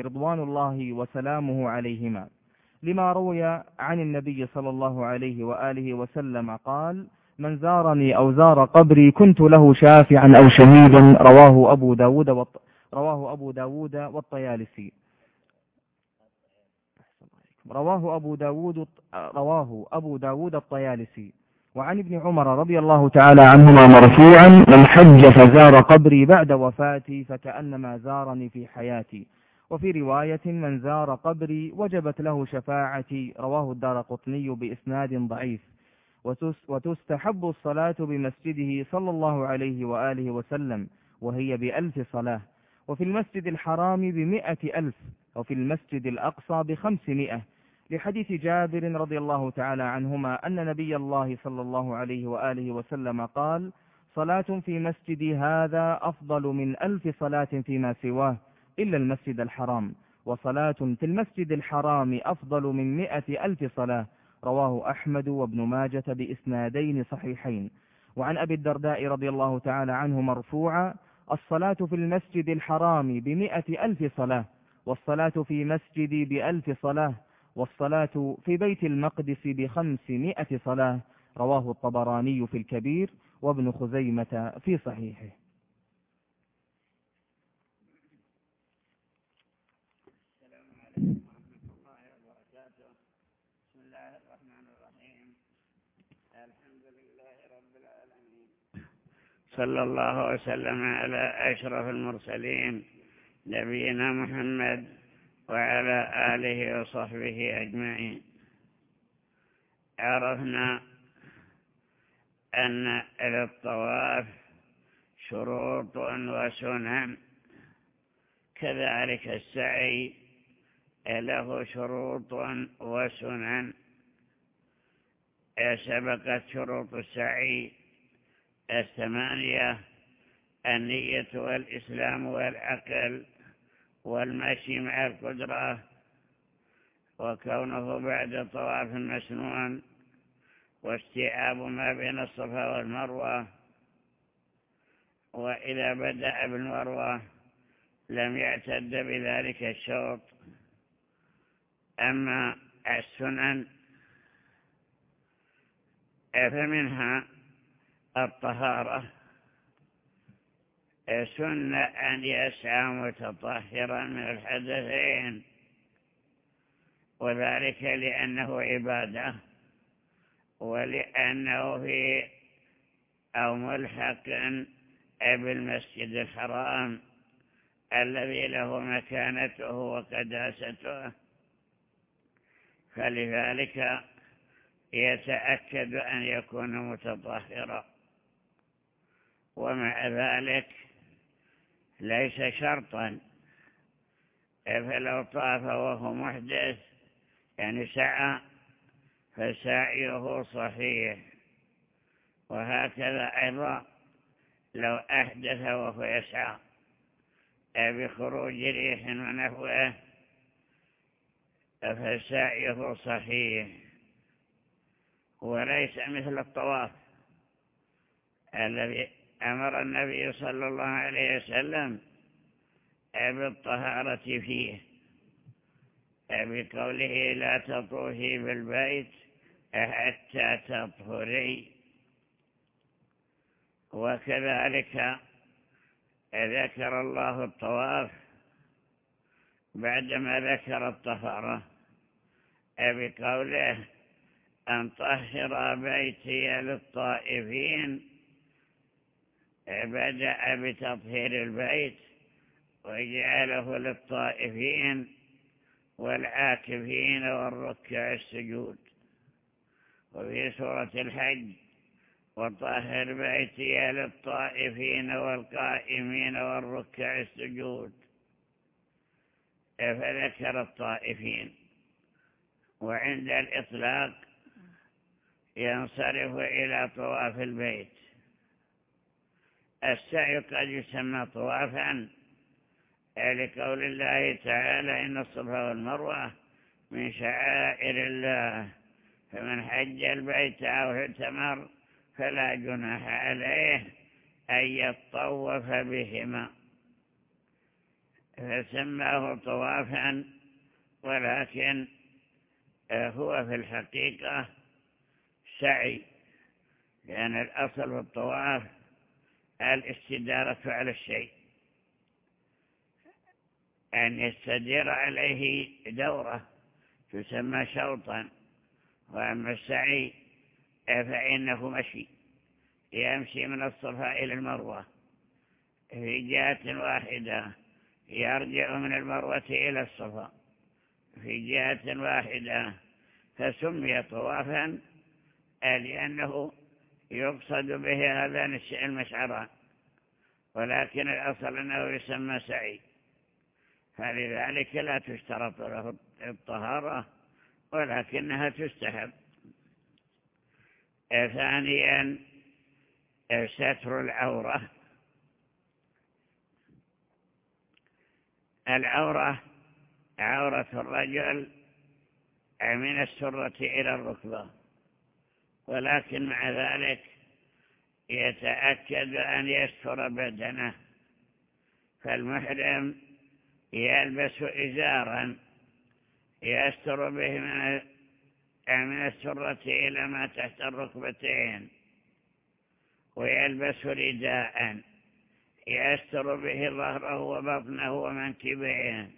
رضوان الله وسلامه عليهما. لما روي عن النبي صلى الله عليه وآله وسلم قال من زارني أو زار قبري كنت له شافعا أو شهيدا. رواه أبو داود. رواه أبو داود والطيالسي. رواه أبو داود رواه أبو داود الطيالسي. وعن ابن عمر رضي الله تعالى عنهما مرفوعا من حج فزار قبري بعد وفاتي فكأنما زارني في حياتي. وفي رواية من زار قبري وجبت له شفاعتي رواه الدار قطني بإسناد ضعيف. وتستحب الصلاة بمسجده صلى الله عليه وآله وسلم وهي بألف صلاة. وفي المسجد الحرام بمئة ألف وفي المسجد الأقصى بخمسمائة. لحديث جابر رضي الله تعالى عنهما أن نبي الله صلى الله عليه وآله وسلم قال صلاة في مسجدي هذا أفضل من ألف صلاة فيما سواه. إلا المسجد الحرام وصلاة في المسجد الحرام أفضل من مئة ألف صلاة. رواه أحمد وابن ماجة بإسنادين صحيحين. وعن أبي الدرداء رضي الله تعالى عنه مرفوعا الصلاة في المسجد الحرام بمئة ألف صلاة والصلاة في مسجدي بألف صلاة والصلاة في بيت المقدس بخمسمائة صلاة. رواه الطبراني في الكبير وابن خزيمة في صحيحه. صلى الله وسلم على أشرف المرسلين نبينا محمد وعلى آله وصحبه أجمعين. عرفنا أن للطواف شروط وسنن. كذلك السعي له شروط وسنن. سبقت شروط السعي الثمانية النية والإسلام والعقل والمشي مع القدرة وكونه بعد طواف مسنون واستيعاب ما بين الصفا والمروة. وإذا بدأ بالمروة لم يعتد بذلك الشوط. أما السنن فمنها الطهارة. سن أن يسعى متطهرا من الحدثين. وذلك لأنه عبادة. ولأنه في أو ملحق بالمسجد الحرام الذي له مكانته وقداسته. فلذلك يتأكد أن يكون متطهرا. ومع ذلك ليس شرطا. فلو طاف وهو محدث يعني سعى فسعيه صحيح. وهكذا أيضا لو أحدث وهو يسعى. بخروج ريح ونحوه فسعيه صحيح. وليس مثل الطواف الذي أمر النبي صلى الله عليه وسلم بالطهارة فيه. بقوله لا تطوفي بالبيت حتى تطهري. وكذلك ذكر الله الطواف بعدما ذكر الطهارة. بقوله أن طهر بيتي للطائفين بدأ بتطهير البيت وجعله للطائفين والعاكفين والركع السجود. وفي سورة الحج وطهر بيتي للطائفين والقائمين والركع السجود. فذكر الطائفين. وعند الإطلاق ينصرف إلى طواف البيت. السعي قد يسمى طوافا. لقول الله تعالى إن الصفا والمروة من شعائر الله فمن حج البيت أو اعتمر فلا جناح عليه أن يطوف بهما. فسماه طوافا ولكن هو في الحقيقة سعي لأن الأصل في الطواف الاستدارة على الشيء. أن يستدير عليه دورة تسمى شوطا وأما السعي فإنه مشي يمشي من الصفاء إلى المروة. في جهة واحدة يرجع من المروة إلى الصفا في جهة واحدة فسمي طوافا لأنه يقصد به هذان المشعران ولكن الأصل أنه يسمى سعي فلذلك لا تشترط له الطهارة ولكنها تستحب. ثانيا ستر العورة. العورة عورة الرجل من السرة إلى الركبة. ولكن مع ذلك يتأكد أن يستر بدنه. فالمحرم يلبس إزارا يستر به من السرة إلى ما تحت الركبتين ويلبس رداء يستر به ظهره وبطنه ومنكبيه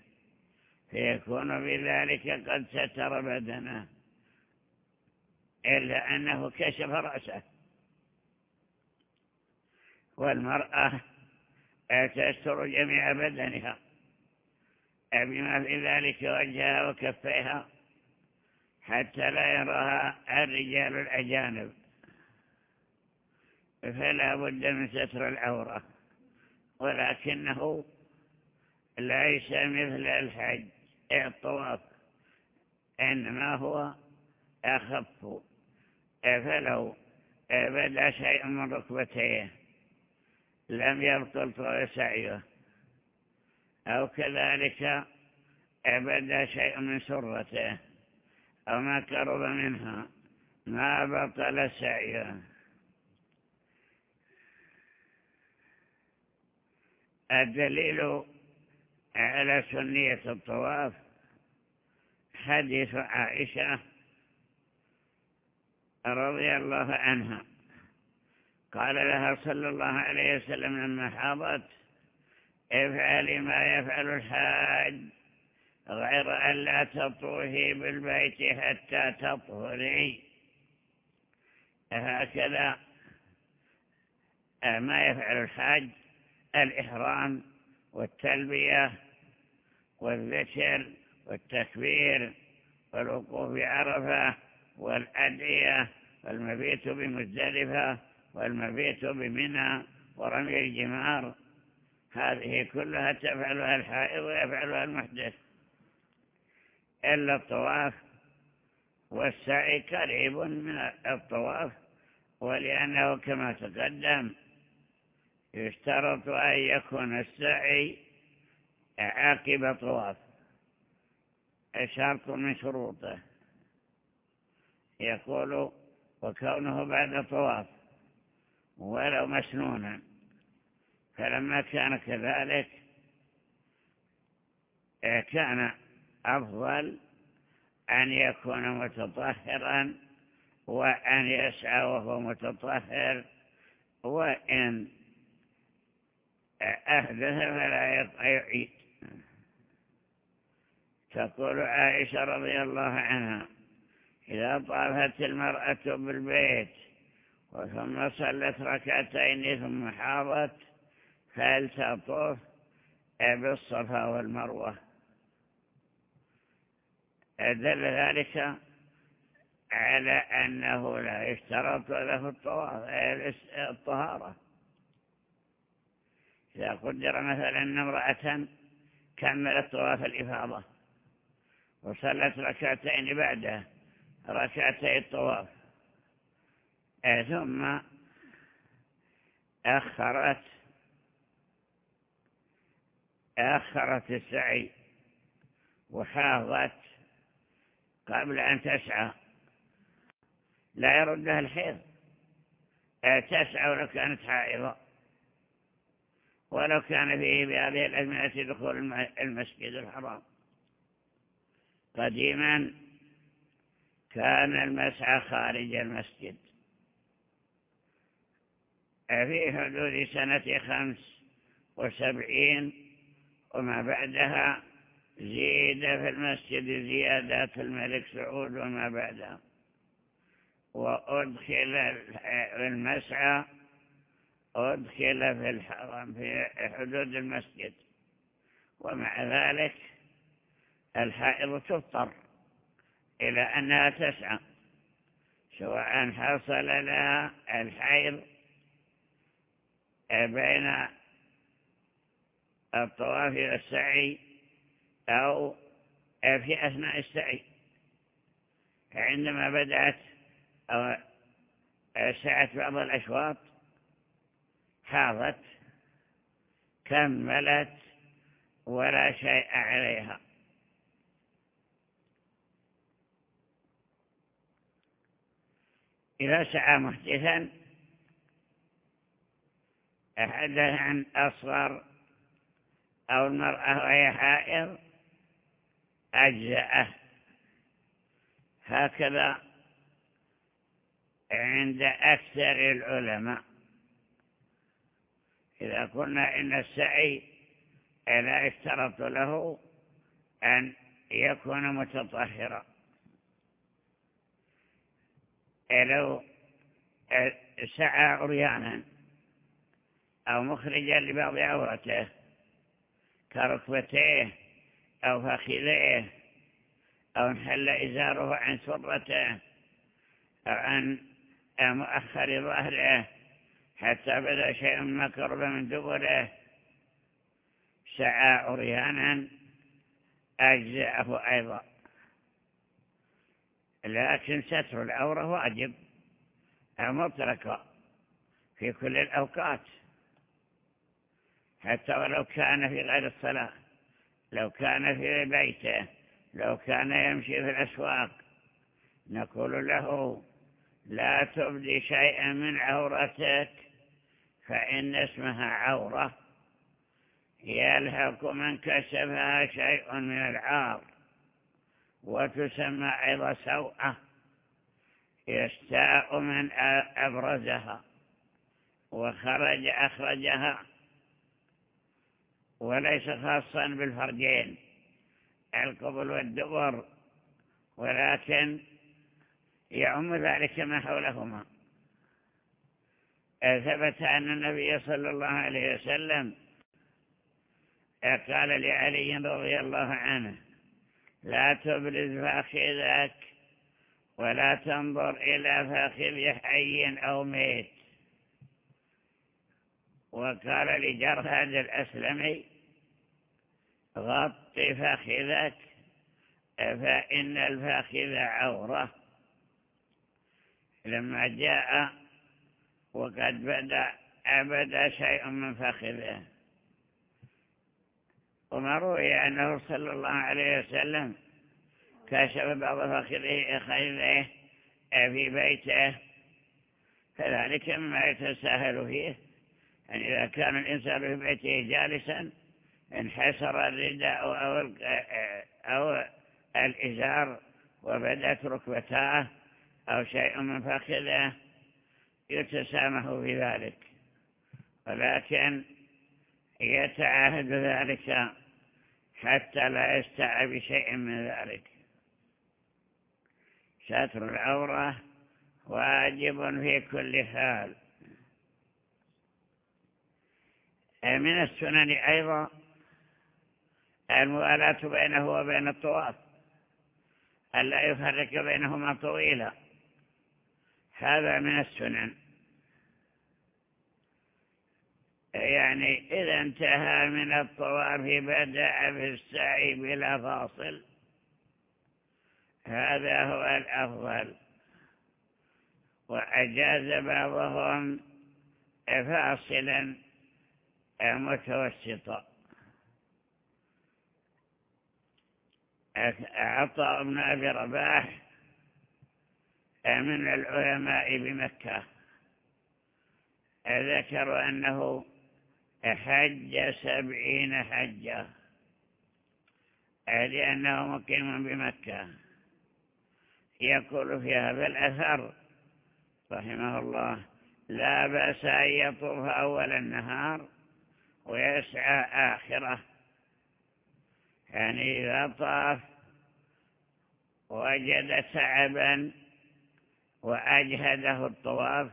فيكون بذلك قد ستر بدنه. إلا أنه كشف رأسه. والمرأة تستر جميع بدنها. بما في ذلك وجهها وكفيها حتى لا يراها الرجال الأجانب. فلا بد من ستر العورة ولكنه ليس مثل الحج الطواف إنما هو أخف. فلو بدا شيء من ركبتيه لم يبطل سعيه أو كذلك بدا شيء من سرته. أو ما قرب منها ما بطل سعيه. الدليل على سنية الطواف حديث عائشة رضي الله عنها. قال لها صلى الله عليه وسلم لما حاضت افعلي ما يفعل الحاج غير أن لا تطوهي بالبيت حتى تطهري. هكذا ما يفعل الحاج الإحرام والتلبية والذكر والتكبير والوقوف بعرفة والأدعية والمبيت بمزدلفة والمبيت بمنى ورمي الجمار. هذه كلها تفعلها الحائض ويفعلها المحدث. إلا الطواف والسعي قريب من الطواف ولأنه كما تقدم يشترط أن يكون السعي عقب طواف شرط من شروطه. يقول وكونه بعد طواف ولو مسنونا فلما كان كذلك كان أفضل أن يكون متطهرا وأن يسعى وهو متطهر وإن أحدث فلا يعيد. تقول عائشة رضي الله عنها إذا طافت المرأة بالبيت وثم صلت ركعتين ثم حاضت فلتطوف بالصفا والمروة. دل ذلك على أنه لا يشترط له الطهارة. إذا قدر مثلا أن امرأة كملت طواف الإفاضة وصلت ركعتين بعده ركعتي الطواف. ثم أخرت أخرت السعي وحاضت قبل أن تسعى. لا يردها الحيض. تسعى ولو كانت حائضة. ولو كان فيه بهذه الأزمنة دخول المسجد الحرام. قديما كان المسعى خارج المسجد. في حدود سنة خمس وسبعين وما بعدها زيد في المسجد زيادات الملك سعود وما بعدها وأدخل المسعى أدخل في الحرم في حدود المسجد. ومع ذلك الحائض تضطر إلى أنها تسعى سواء حصل لها الحيض بين الطواف والسعي أو في أثناء السعي. فعندما بدأت أو سعت بعض الأشواط حاضت كملت ولا شيء عليها. إذا سعى محدثا أحدث عن أصغر أو المرأة وهي حائر أجزأه. هكذا عند أكثر العلماء. إذا قلنا إن السعي لا يشترط له أن يكون متطهرا. لو سعى عريانا أو مخرجا لبعض عورته كركبتيه أو فخذيه أو انحل إزاره عن سرته أو عن مؤخر ظهره حتى بدأ شيء ما قرب من دبره. سعى عريانا أجزأه أيضا. لكن ستر العورة واجب مطلقة في كل الأوقات. حتى ولو كان في غير الصلاة لو كان في بيته لو كان يمشي في الأسواق نقول له لا تبدي شيئا من عورتك فإن اسمها عورة يلحق من كسبها شيء من العار. وتسمى أيضا سوءة يستاء من أبرزها وخرج أخرجها وليس خاصا بالفرجين القبل والدبر ولكن يعم ذلك ما حولهما. ثبت أن النبي صلى الله عليه وسلم قال لعلي رضي الله عنه لا تبرز فاخذك ولا تنظر إلى فاخذ حي أو ميت. وقال لجرهد الأسلمي غط فاخذك فإن الفاخذ عورة. لما جاء وقد بدأ أبدا شيء من فاخذه وما روي أنه صلى الله عليه وسلم كشف بعض فخذه خيله في بيته. كذلك مما يتساهل فيه يعني إذا كان الإنسان في بيته جالسا انحسر الرداء أو, أو الإزار وبدت ركبتاه أو شيء من فخذه يتسامح في ذلك. ولكن يتعاهد ذلك حتى لا يستعى بشيء من ذلك. ستر العورة واجب في كل حال. من السنن أيضا الموالاة بينه وبين الطواف. ألا يفرق بينهما طويلا. هذا من السنن. يعني إذا انتهى من الطواف بدأ في السعي بلا فاصل. هذا هو الأفضل. وأجاز بعضهم فاصلا متوسطا. عطاء بن أبي رباح من العلماء بمكة. ذكروا أنه حج سبعين حجة. لأنه مقيم بمكة. يقول في هذا الأثر رحمه الله لا بأس أن يطوف أول النهار ويسعى آخره. يعني إذا طاف وجد تعبا وأجهده الطواف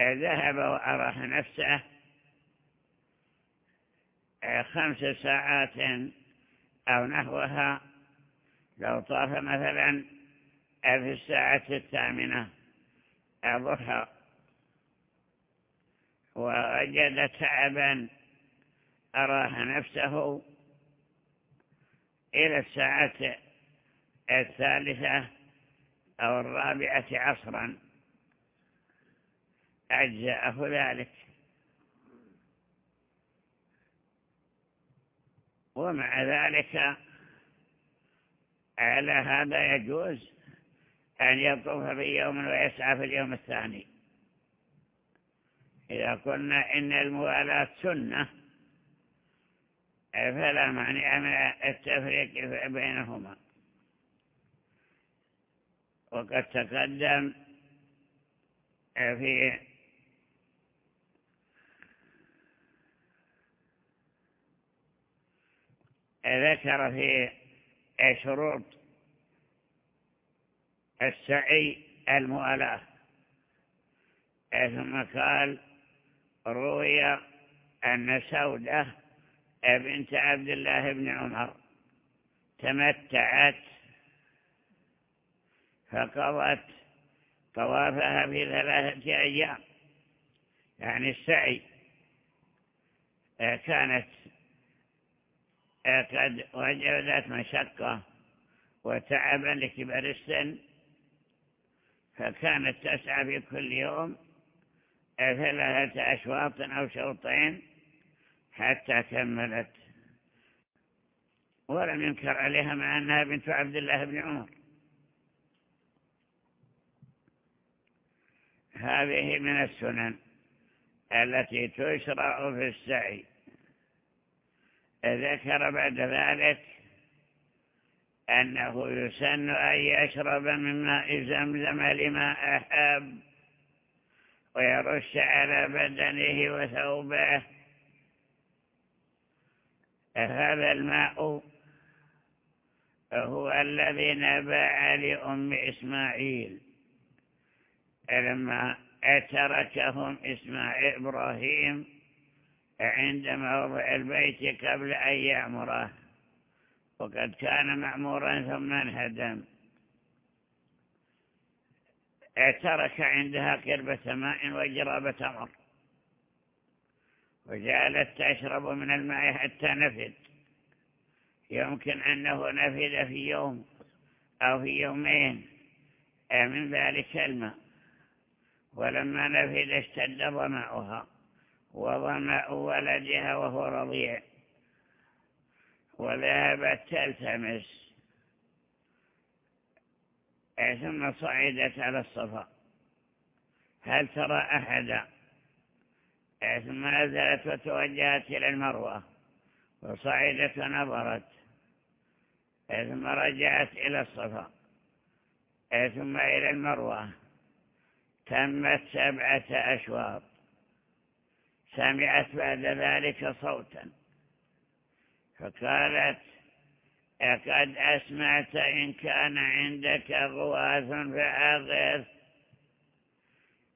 ذهب وأراح نفسه خمس ساعات أو نحوها لو طاف مثلا في الساعة الثامنة الضحى ووجد تعبا أراح نفسه إلى الساعة الثالثة أو الرابعة عصرا. أجزأه ذلك ومع ذلك على هذا يجوز أن يطوف في يوم ويسعى في اليوم الثاني. إذا قلنا إن الموالاة سنة فلا مانع من التفريق بينهما. وقد تقدم في ذكر في شروط السعي المؤلاة ثم قال روي أن سودة بنت عبد الله بن عمر تمتعت فقضت طوافها في ثلاثة أيام. يعني السعي كانت قد وجدت مشقة وتعبا لكبر السن فكانت تسعى في كل يوم ثلاثة أشواط أو شوطين حتى كملت. ولم ينكر عليها مع أنها بنت عبد الله بن عمر. هذه من السنن التي تشرع في السعي. ذكر بعد ذلك أنه يسن أن يشرب من ماء زمزم لما أحب ويرش على بدنه وثوبه. هذا الماء هو الذي نبع لأم إسماعيل. لما تركهم إسماعيل إبراهيم عند موضع البيت قبل أن يعمره وقد كان معمورا ثم انهدم. ترك عندها قربة ماء وجرابة تمر. وجعلت تشرب من الماء حتى نفد. يمكن أنه نفد في يوم أو في يومين. من ذلك الماء؟ ولما نفد اشتد ظمأها. وظمأ ولدها وهو رضيع. وذهبت تلتمس. ثم صعدت على الصفا. هل ترى أحدا؟ ثم نزلت وتوجهت إلى المروة. وصعدت ونظرت. ثم رجعت إلى الصفا. ثم إلى المروة. تمت سبعة أشواط. سمعت بعد ذلك صوتا. فقالت قد أسمعت إن كان عندك غواث فأغث.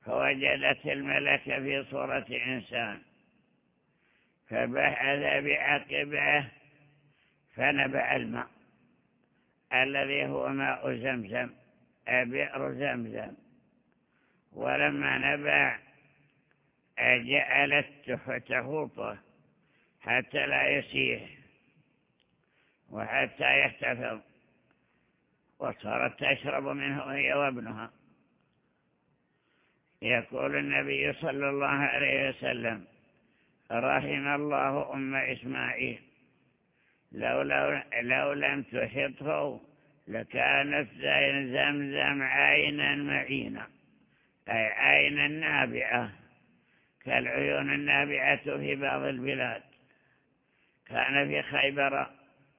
فوجدت الملك في صورة إنسان. فبحث بعقبه فنبع الماء الذي هو ماء زمزم بئر زمزم. ولما نبع جعلت تفوطه حتى لا يسيح وحتى يحتفظ. وصارت تشرب منه هي وابنها. يقول النبي صلى الله عليه وسلم رحم الله أم إسماعيل. لو, لو, لو لم تحطه لكانت زمزم عينا معينا أي عينا نابعة كالعيون النابعة في بعض البلاد. كان في خيبر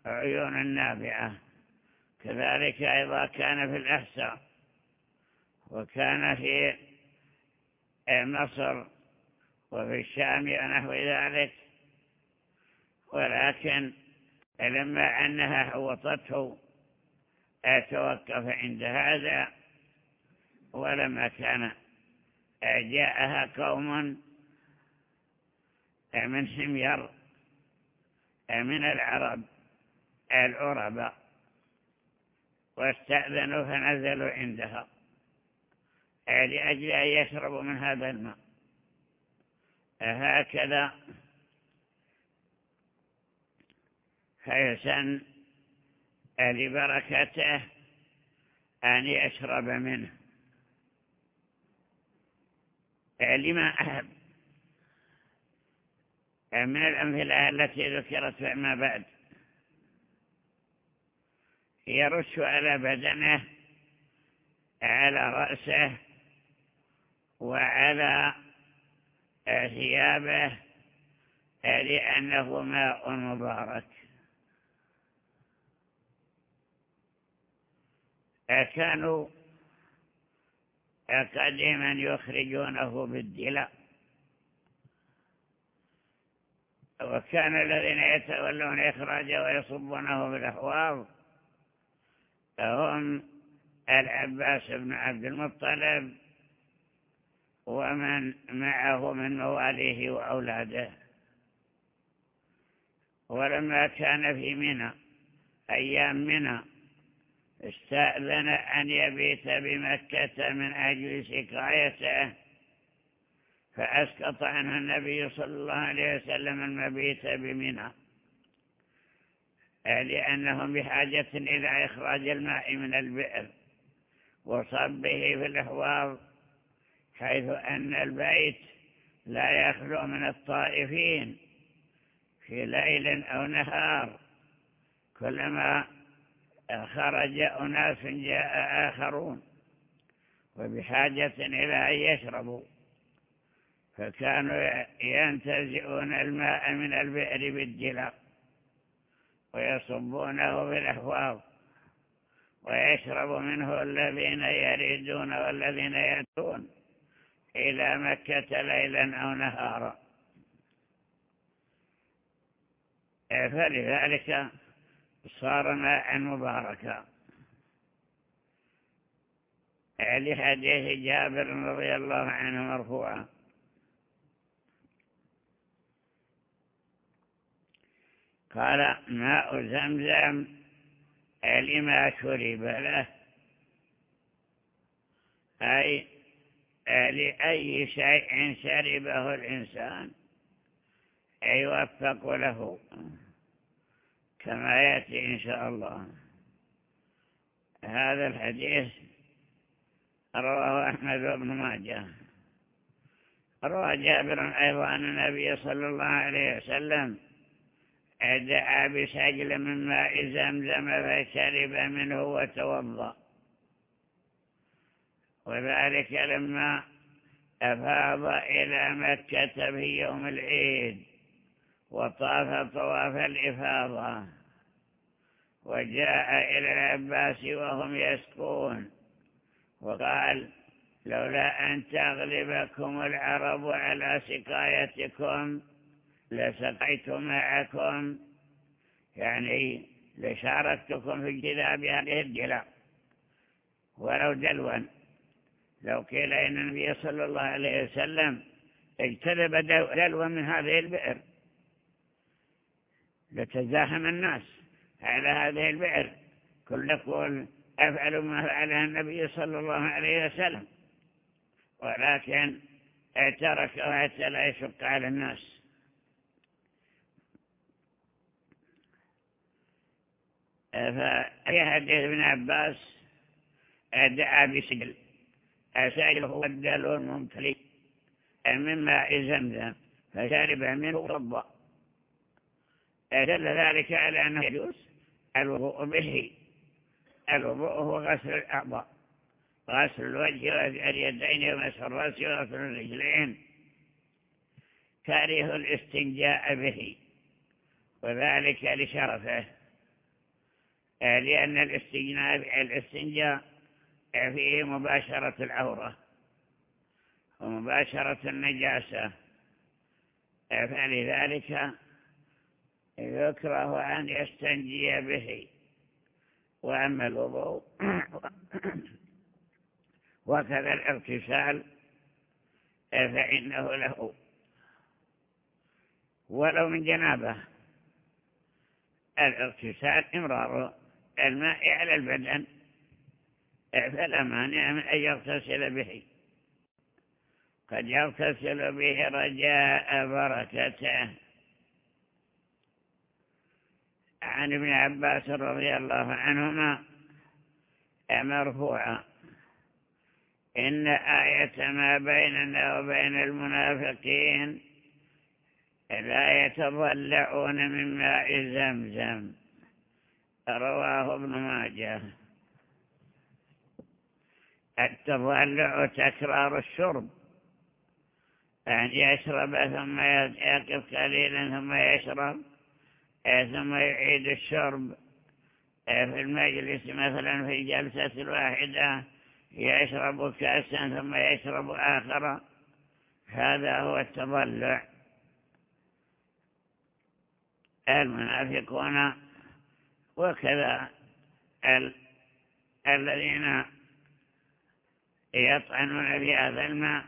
عيون نابعة. كذلك أيضا كان في الأحساء. وكان في مصر وفي الشام ونحو ذلك. ولكن لما أنها حوطته توقف عند هذا. ولما كان جاءها قوم من حمير من العرب العرباء واستأذنوا فنزلوا عندها لأجل أن يشربوا من هذا الماء. هكذا فيسن لبركته أن يشرب منه. لما أحب من الأمثلة التي ذكرت فيما بعد؟ يرش على بدنه على رأسه وعلى ثيابه لأنه ماء مبارك. كانوا قديما يخرجونه بالدلاء. وكان الذين يتولون إخراجه ويصبونه بالأحواض هم العباس بن عبد المطلب ومن معه من مواليه وأولاده. ولما كان في منى أيام منى استأذن أن يبيت بمكة من أجل سقايته فأسقط عنه النبي صلى الله عليه وسلم المبيت بمنى. لأنهم بحاجة إلى إخراج الماء من البئر وصبه في الأحواض حيث أن البيت لا يخلو من الطائفين في ليل أو نهار. كلما خرج أناس جاء آخرون وبحاجة إلى أن يشربوا. فكانوا ينتزعون الماء من البئر بالجلاء ويصبونه في الأحواض ويشرب منه الذين يريدون والذين يأتون إلى مكة ليلا أو نهارا. فلذلك صار ماء مباركا. لحديث جابر رضي الله عنه مرفوعا. قال ماء زمزم لما شرب له. أي لأي شيء شربه الإنسان. يوفق له. كما يأتي إن شاء الله. هذا الحديث رواه أحمد بن ماجه. روى جابر أيضا النبي صلى الله عليه وسلم دعا بسجل من ماء زمزم فشرب منه وتوضأ. وذلك لما أفاض إلى مكة في يوم العيد وطاف طواف الإفاضة. وجاء إلى العباس وهم يسقون وقال لولا أن تغلبكم العرب على سقايتكم لسقيت معكم يعني لشاركتكم في اجتذاب هذه الجلاء ولو دلوا لو قيل إن النبي صلى الله عليه وسلم اجتذب دلوا من هذه البئر. لتزاحم الناس على هذه البئر. كل يقول أفعل ما فعلها النبي صلى الله عليه وسلم. ولكن تركه حتى لا يشق على الناس. ففي حديث ابن عباس دعا بسجل. السجل هو الدل الممتلئ من ماء زمزم فشرب منه وضأ دل ذلك على أنه يجوز الوضوء به. الوضوء هو غسل الأعضاء غسل الوجه واليدين ومسح الرأس وغسل الرجلين. كره الاستنجاء به وذلك لشرفه. لأن الاستنجاء فيه مباشرة العورة ومباشرة النجاسة. فلذلك يكره أن يستنجي به. وأما الوضوء وكذا الاغتسال فإنه له. ولو من جنابة. الاغتسال إمرار. الماء على البدن فلا مانع من أن يغتسل به. قد يغتسل به رجاء بركته. عن ابن عباس رضي الله عنهما مرفوعا إن آية ما بيننا وبين المنافقين لا يتضلعون من ماء زمزم. رواه ابن ماجه. التضلع تكرار الشرب. أن يشرب ثم يقف قليلا ثم يشرب ثم يعيد الشرب. في المجلس مثلا في الجلسة الواحدة يشرب كأسا ثم يشرب آخر. هذا هو التضلع. المنافقون وكذا ال... الذين يطعنون في هذا الماء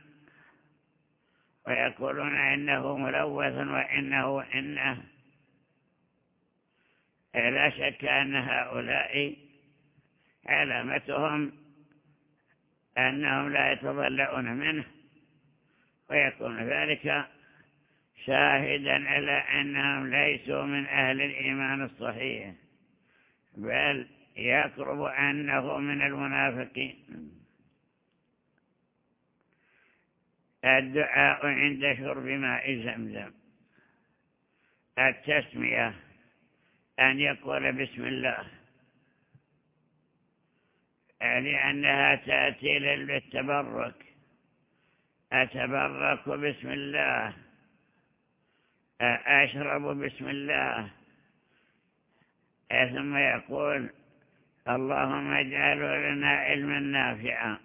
ويقولون إنه ملوث وإنه إنه لا شك أن هؤلاء علامتهم أنهم لا يتضلعون منه ويكون ذلك شاهدا على أنهم ليسوا من أهل الإيمان الصحيح. بل يقرب أنه من المنافقين. الدعاء عند شرب ماء زمزم. التسمية أن يقول بسم الله. لأنها تأتي للتبرك. أتبرك بسم الله. أشرب بسم الله. ثم يقول اللهم اجعله لنا علما نافعا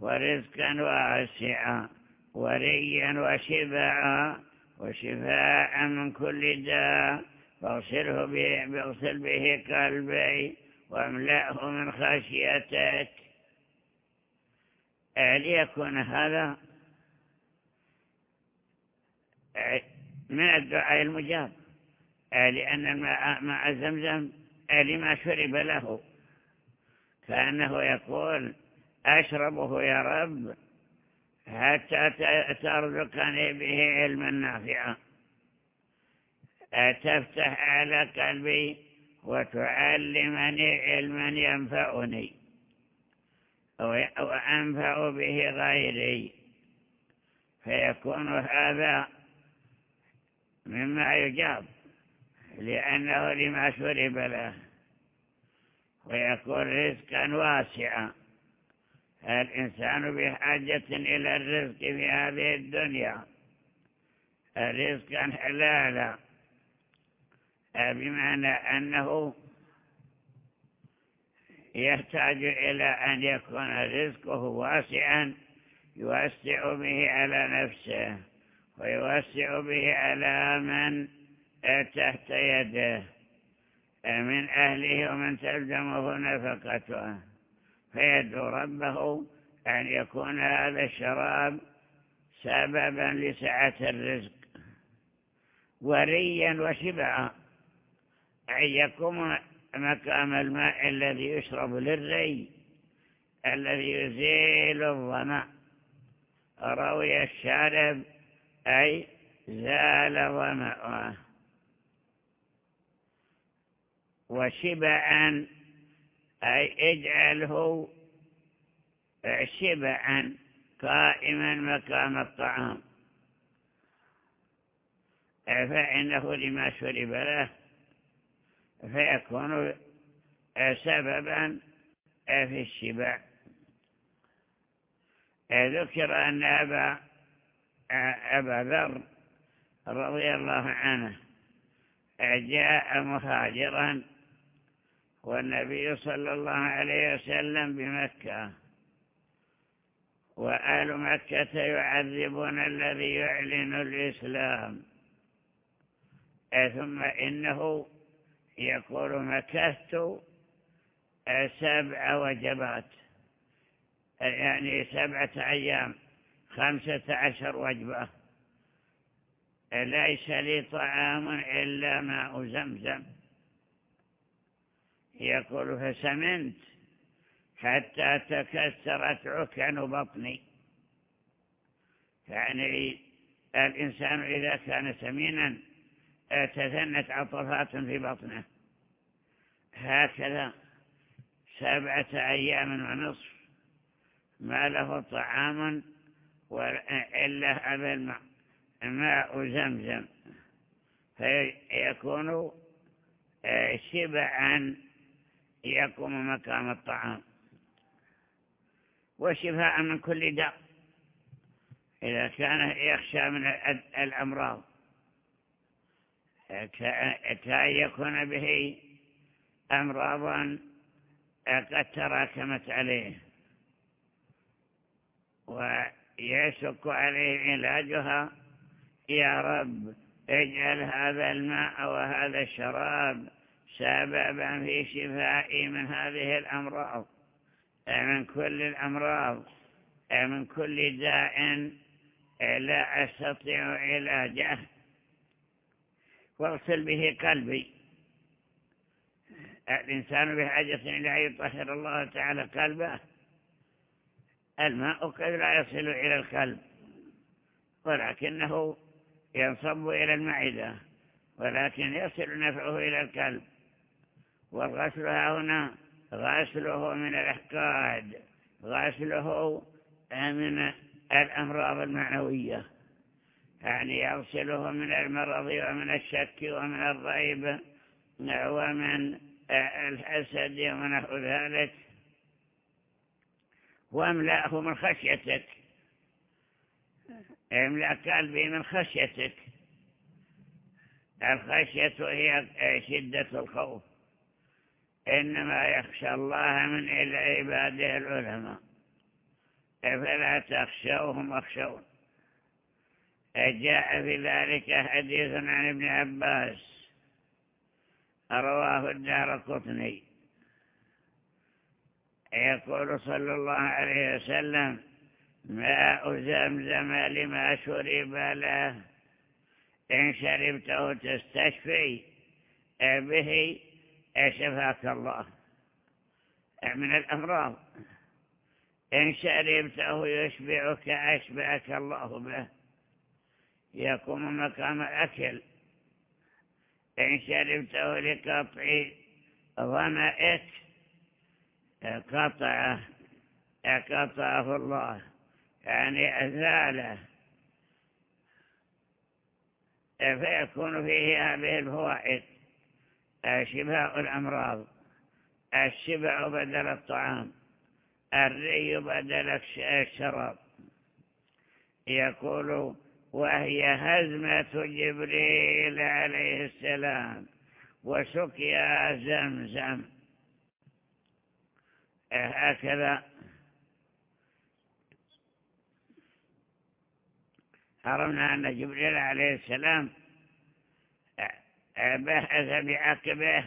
ورزقا واسعا وريا وشبعا وشفاء من كل داء فاغسله باغسل به قلبي واملأه من خشيتك. ليكون هذا من الدعاء المجاب؟ لأن الماء مع زمزم لما شرب له. كأنه يقول أشربه يا رب حتى ترزقني به علما نافعا. تفتح على قلبي وتعلمني علما ينفعني. وأنفع به غيري. فيكون هذا مما يجاب. لأنه لما شرب له ويكون رزقا واسعا. الإنسان بحاجة إلى الرزق في هذه الدنيا. رزقا حلالا. بمعنى أنه يحتاج إلى أن يكون رزقه واسعا يوسع به على نفسه ويوسع به على من تحت يده من أهله ومن تلزمه نفقته. فيدعو ربه أن يكون هذا الشراب سببا لسعة الرزق وريا وشبعا أن يقوم مقام الماء الذي يشرب للري الذي يزيل الظمأ. روي الشارب أي زال ظمأه. وشبعا أي اجعله شبعا قائما مقام الطعام. فإنه لما شرب له فيكون سببا في الشبع. ذكر أن أبا, أبا ذر رضي الله عنه جاء مهاجرا والنبي صلى الله عليه وسلم بمكة. وآل مكة يعذبون الذي يعلن الإسلام. ثم إنه يقول مكثت سبع وجبات. يعني سبعة أيام خمسة عشر وجبة. ليس لي طعام إلا ماء زمزم. يقول فسمنت حتى تكسرت عكن بطني. يعني الإنسان إذا كان سمينا تثنت عطفات في بطنه. هكذا سبعة أيام ونصف ما له طعام إلا هذا الماء ماء زمزم. فيكون شبعا يقوم مقام الطعام. وشفاء من كل داء. إذا كان يخشى من الأمراض. كأن يكون به أمراضا قد تراكمت عليه. ويشك عليه علاجها. يا رب اجعل هذا الماء وهذا الشراب سببا في شفائي من هذه الأمراض من كل الأمراض من كل داء لا أستطيع علاجه واغسل به قلبي. الإنسان بحاجة إلى أن يطهر الله تعالى قلبه. الماء قد لا يصل إلى القلب ولكنه ينصب إلى المعدة ولكن يصل نفعه إلى القلب. والغسل هنا غسله من الأحقاد غسله من الأمراض المعنوية. يعني يغسله من المرض ومن الشك ومن الريب ومن الحسد ونحو ذلك. واملأه من خشيتك. املأ قلبي من خشيتك. الخشية هي شدة الخوف. إنما يخشى الله من عباده العلماء. فلا تخشوهم واخشون. جاء في ذلك حديث عن ابن عباس. رواه الدار قطني. يقول صلى الله عليه وسلم ماء زمزم لما شرب له. إن شربته تستشفي. به شفاك الله؟ من الأمراض. إن شربته يشبعك أشبعك الله به. يقوم مقام الأكل. إن شربته لقطع ظمئك قطعه قطعه الله يعني أزاله. فيكون فيه هذه الفوائد. شفاء الأمراض الشبع بدل الطعام الري بدل الشراب. يقول وهي هزمة جبريل عليه السلام وسقيا زمزم. هكذا. عرفنا أن جبريل عليه السلام بحث بعقبه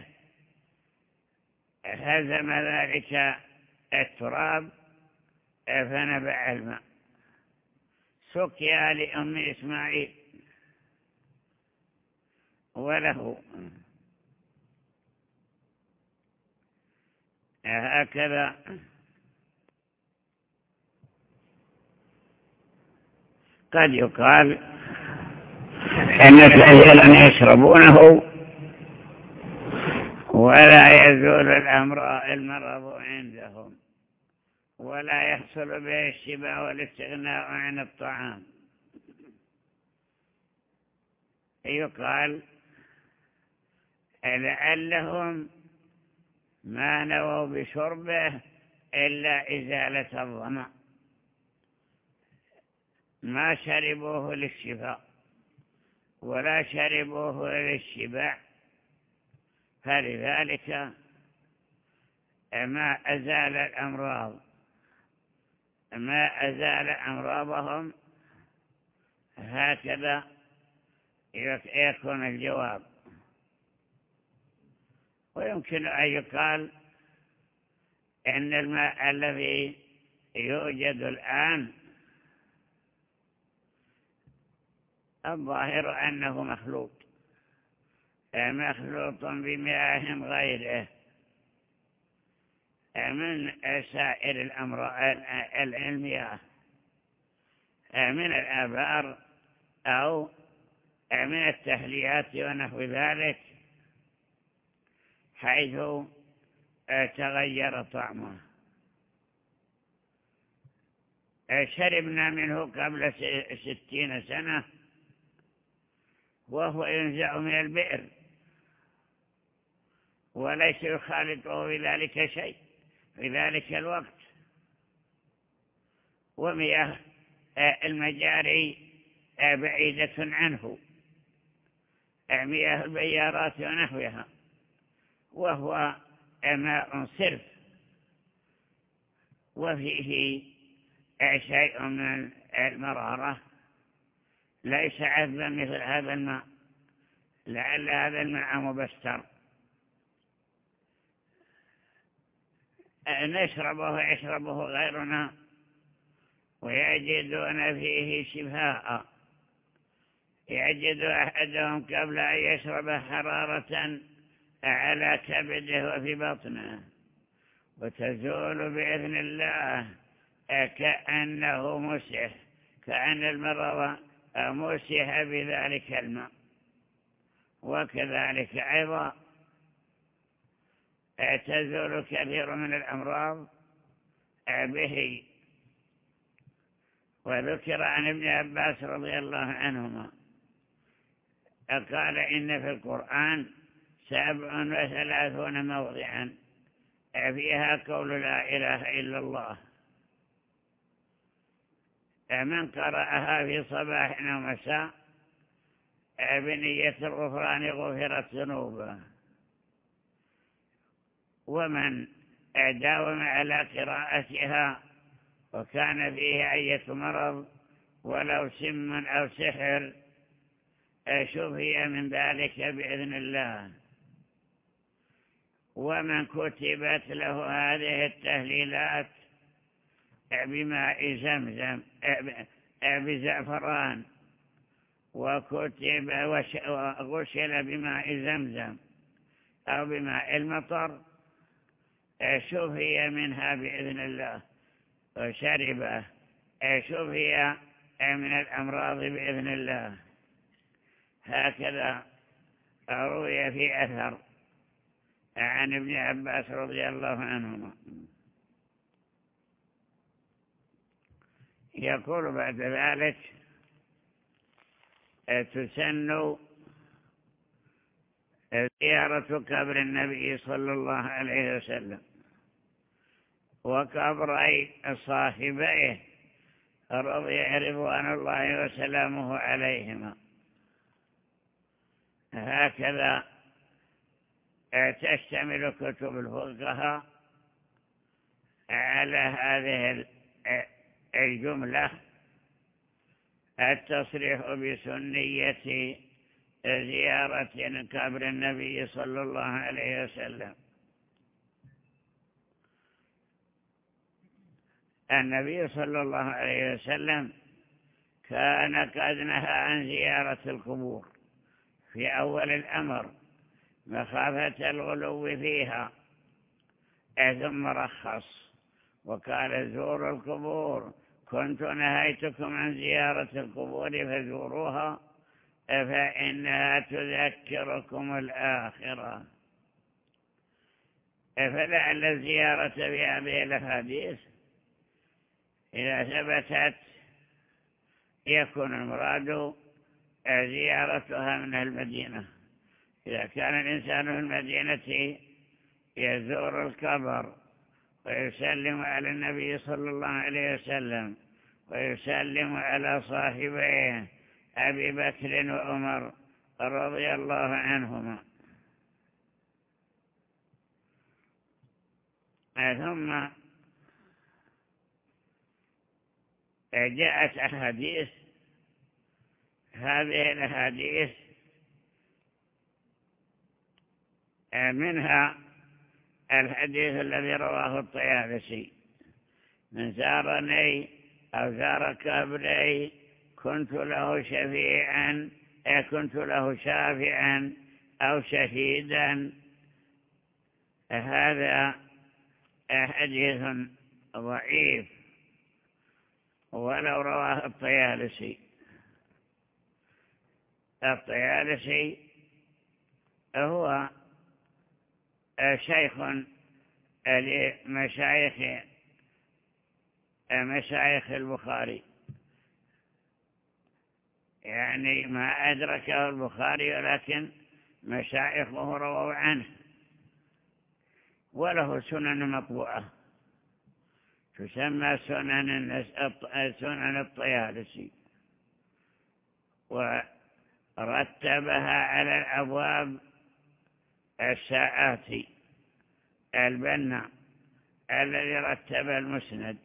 هزم ذلك التراب فنبع الماء. سقيا لأم إسماعيل. وله. هكذا. قد يقال أن الأجل يشربونه ولا يزول الأمر المرض عندهم ولا يحصل به الشبع والاستغناء عن الطعام. يقال لعلهم ما نووا بشربه إلا إزالة الظمأ. ما شربوه للشفاء. ولا شربوه للشبع فلذلك ما أزال الأمراض ما أزال أمراضهم هكذا يكون الجواب. ويمكن أن يقال إن الماء الذي يوجد الآن الظاهر أنه مخلوط. مخلوط بمياه غيره. من سائر الأمر المياه من الآبار أو من التهليات ونحو ذلك حيث تغير طعمه. شربنا منه قبل ستين سنة. وهو ينزع من البئر. وليس يخالطه في ذلك شيء في ذلك الوقت. ومياه المجاري بعيدة عنه. مياه البيارات ونحوها. وهو ماء صرف. وفيه شيء من المرارة. ليس عذبا مثل هذا الماء. لعل هذا الماء مبستر. نشربه يشربه غيرنا ويجدون فيه شفاء. يجد أحدهم قبل أن يشرب حرارة على كبده وفي بطنه وتزول بإذن الله كأنه مسح كأن المرض مسح بذلك الماء. وكذلك أيضا تزول كثير من الأمراض به. وذكر عن ابن عباس رضي الله عنهما قال إن في القرآن سبع وثلاثون موضعا فيها قول لا إله إلا الله. من قرأها في صباح ومساء بنية الغفران غفرت ذنوبه. ومن داوم على قراءتها وكان فيه أية مرض ولو سم أو سحر شفي من ذلك بإذن الله. ومن كتبت له هذه التهليلات بماء زمزم بزعفران وكتب وغسل بماء زمزم أو بماء المطر شفي منها بإذن الله وشرب شفي من الأمراض بإذن الله. هكذا روي في أثر عن ابن عباس رضي الله عنهما. يقول بعد ذلك تسن زيارة قبر النبي صلى الله عليه وسلم وقبري صاحبيه رضي رضوان الله وسلامه عليهما. هكذا تشتمل كتب الفقهاء على هذه الجملة التصريح بسنية زيارة قبر النبي صلى الله عليه وسلم. النبي صلى الله عليه وسلم كان قد نهى عن زيارة القبور في أول الأمر مخافة الغلو فيها ثم رخص وقال زوروا القبور. كنت نهيتكم عن زيارة القبور فزوروها؟ فإنها تذكركم الآخرة. فلعل الزيارة في هذه الأحاديث؟ إذا ثبتت يكون المراد زيارتها من المدينة. إذا كان الإنسان في المدينة يزور القبر ويسلم على النبي صلى الله عليه وسلم ويسلم على صاحبيه أبي بكر وعمر رضي الله عنهما. ثم جاءت أحاديث هذه الأحاديث منها الحديث الذي رواه الطيالسي من زارني أو زار كبري كنت له شفيعا كنت له شافعا أو شهيدا. هذا حديث ضعيف ولو رواه الطيالسي الطيالسي هو شيخ لمشايخ مشايخ البخاري. يعني ما أدركه البخاري ولكن مشايخه رووا عنه. وله سنن مطبوعة تسمى سنن سنن الطيالسي. ورتبها على الأبواب الساعاتي البنا الذي رتب المسند.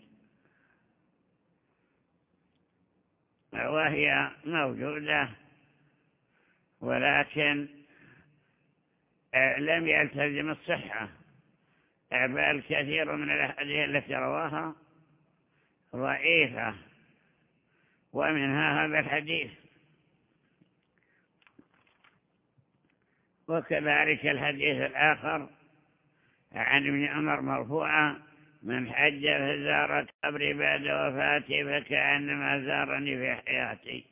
وهي موجودة ولكن لم يلتزم الصحة. بل كثير من الأحاديث التي رواها ضعيفة. ومنها هذا الحديث. وكذلك الحديث الآخر عن ابن عمر مرفوعا من حج فزار قبري بعد وفاتي فكأنما زارني في حياتي.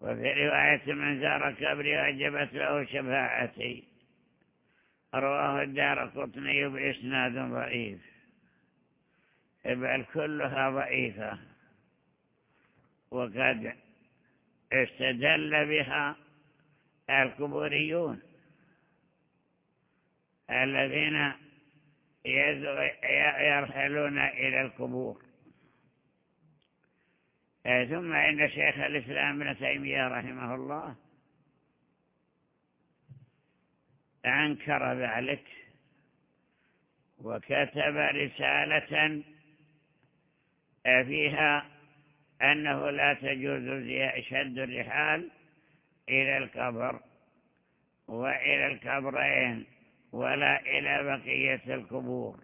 وفي رواية من زار قبري وجبت له شفاعتي. رواه الدار قطني بإسناد ضعيف. بل كلها ضعيفة. وقد استدل بها الكبوريون الذين يرحلون إلى القبور. ثم إن شيخ الإسلام ابن تيمية رحمه الله أنكر ذلك وكتب رسالة فيها أنه لا تجوز شد الرحال إلى القبر وإلى القبرين ولا إلى بقية القبور.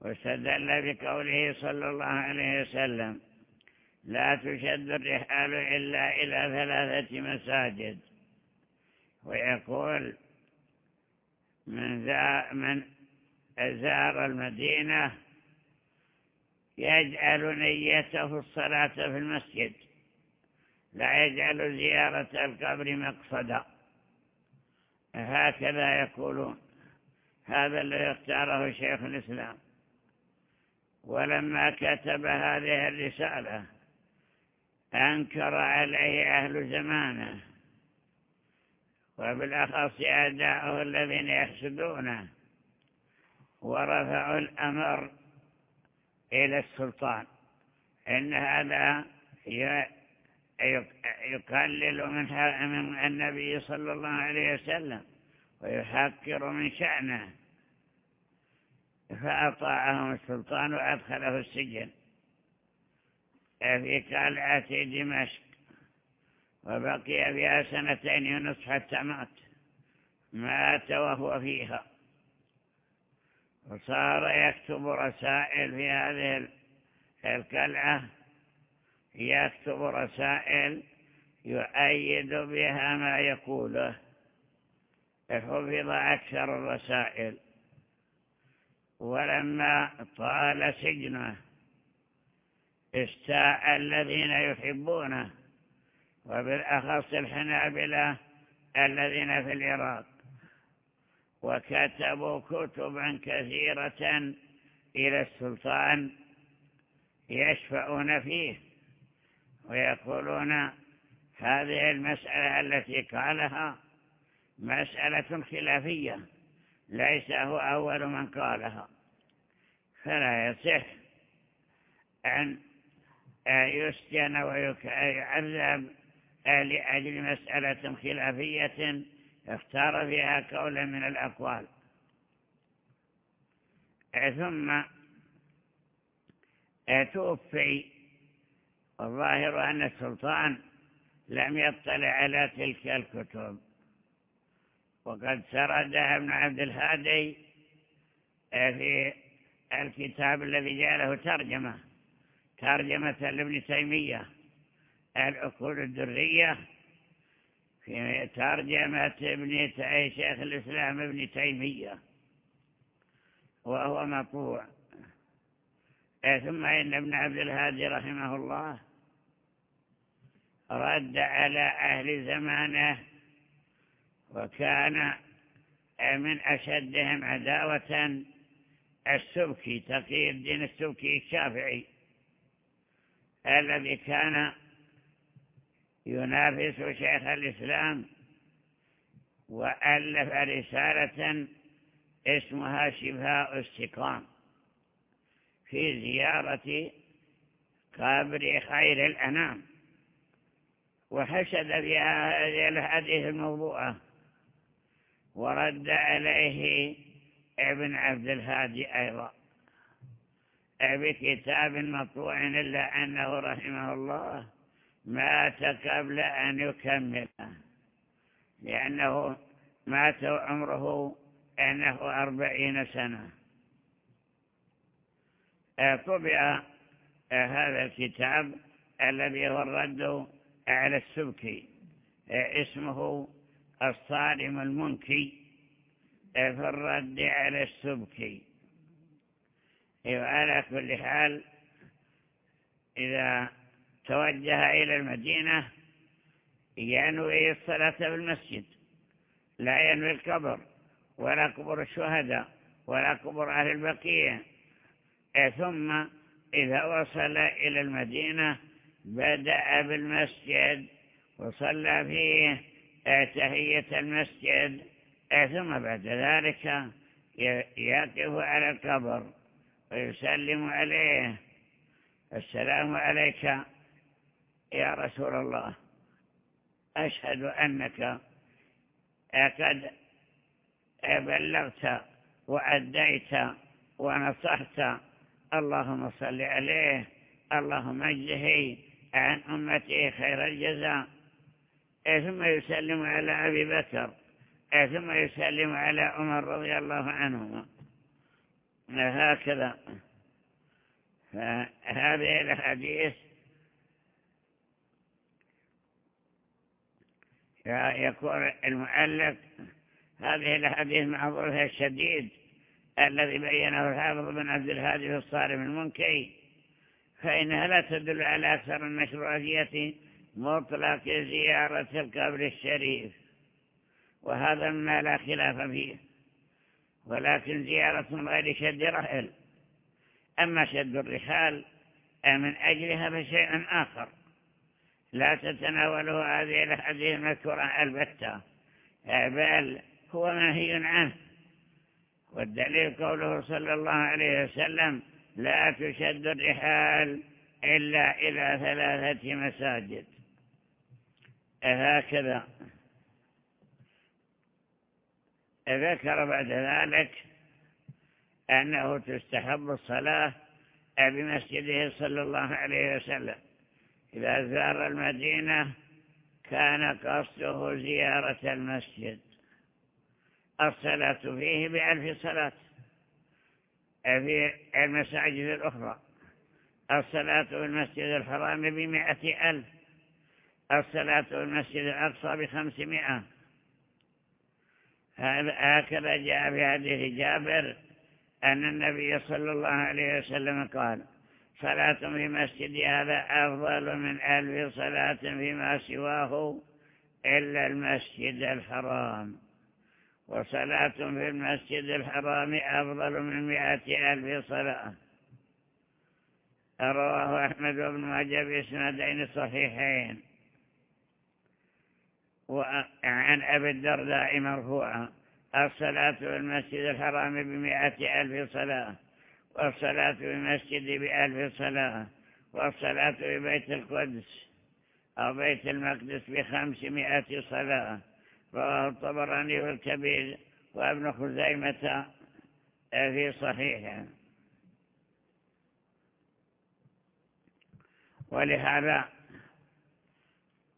واستدل بقوله صلى الله عليه وسلم لا تشد الرحال إلا إلى ثلاثة مساجد. ويقول من, من زار المدينة يجعل نيته الصلاة في المسجد. لا يجعل زيارة القبر مقصدا. هكذا يقولون. هذا الذي اختاره شيخ الإسلام. ولما كتب هذه الرسالة أنكر عليه أهل زمانه. وبالأخص أعداؤه الذين يحسدونه. ورفعوا الأمر إلى السلطان. إن هذا يقلل من النبي صلى الله عليه وسلم ويحكر من شأنه. فأطاعهم السلطان وأدخله السجن. في قلعة دمشق. وبقي فيها سنتين ونصف حتى مات. مات وهو فيها. وصار يكتب رسائل في هذه القلعة يكتب رسائل يؤيد بها ما يقوله. حفظ أكثر الرسائل. ولما طال سجنه استاء الذين يحبونه وبالأخص الحنابلة الذين في العراق. وكتبوا كتبا كثيرة إلى السلطان يشفعون فيه. ويقولون هذه المسألة التي قالها مسألة خلافية ليس هو أول من قالها. فلا يصح أن يسجن ويعذب لأجل مسألة خلافية اختار فيها قولا من الأقوال. ثم توفي والظاهر أن السلطان لم يطلع على تلك الكتب. وقد سردها ابن عبد الهادي في الكتاب الذي جاء له ترجمة ترجمة لابن تيمية العقول الدرية في ترجمة ابن شيخ الإسلام ابن تيمية وهو مطبوع ثم إن ابن عبد الهادي رحمه الله رد على أهل زمانه وكان من أشدهم عداوة السبكي تقي الدين السبكي الشافعي الذي كان ينافس شيخ الإسلام وألف رسالة اسمها شفاء السقام في زيارة قبر خير الأنام. وحشد الحديث الموضوعة. ورد عليه ابن عبد الهادي أيضا. بكتاب مطبوع إلا أنه رحمه الله مات قبل أن يكمله لأنه مات عمره أنه أربعين سنة. طبع هذا الكتاب الذي هو الرد على السبكي اسمه الصارم المنكي في الرد على السبكي وعلى كل حال إذا توجه إلى المدينة ينوي الصلاة في المسجد لا ينوي القبر ولا قبر الشهداء ولا قبر أهل البقية. ثم إذا وصل إلى المدينة بدأ بالمسجد وصلى فيه تهية المسجد ثم بعد ذلك يقف على القبر ويسلم عليه. السلام عليك يا رسول الله. أشهد أنك قد بلغت وأديت ونصحت. اللهم صل عليه. اللهم اجزه. عن أمته خير الجزاء. ثم يسلم على أبي بكر. ثم يسلم على عمر رضي الله عنهما. هكذا. فهذه الحديث يكون المؤلف هذه الحديث معظورها الشديد الذي بينه الحافظ بن عبد الهادي الصارم المنكي فإنها لا تدل على أكثر المشروعية مطلق زيارة القبر الشريف. وهذا ما لا خلاف فيه ولكن زيارة غير شد رحل. أما شد الرحال من أجلها فشيء آخر. لا تتناوله هذه الحديث المذكورة البتة بل هو منهي عنه. والدليل قوله صلى الله عليه وسلم لا تشد الرحال إلا إلى ثلاثة مساجد. هكذا ذكر بعد ذلك أنه تستحب الصلاة بمسجده صلى الله عليه وسلم. إذا زار المدينة كان قصده زيارة المسجد. الصلاة فيه بألف صلاة. في المساجد الأخرى. الصلاة في المسجد الحرام بمئة ألف. الصلاة في المسجد الأقصى بخمسمائة. هكذا جاء في حديث جابر أن النبي صلى الله عليه وسلم قال صلاة في مسجد هذا أفضل من ألف صلاة فيما سواه إلا المسجد الحرام. وصلاة في المسجد الحرام أفضل من مئة ألف صلاة. رواه أحمد بن ماجه بإسنادين صحيحين. وعن أبي الدرداء مرفوعا. الصلاة في المسجد الحرام بمئة ألف صلاة. والصلاة في المسجد بألف صلاة. والصلاة في بيت القدس. أو بيت المقدس بخمسمائة صلاة. رواه الطبراني في الكبير وابن خزيمة في صحيحه. ولهذا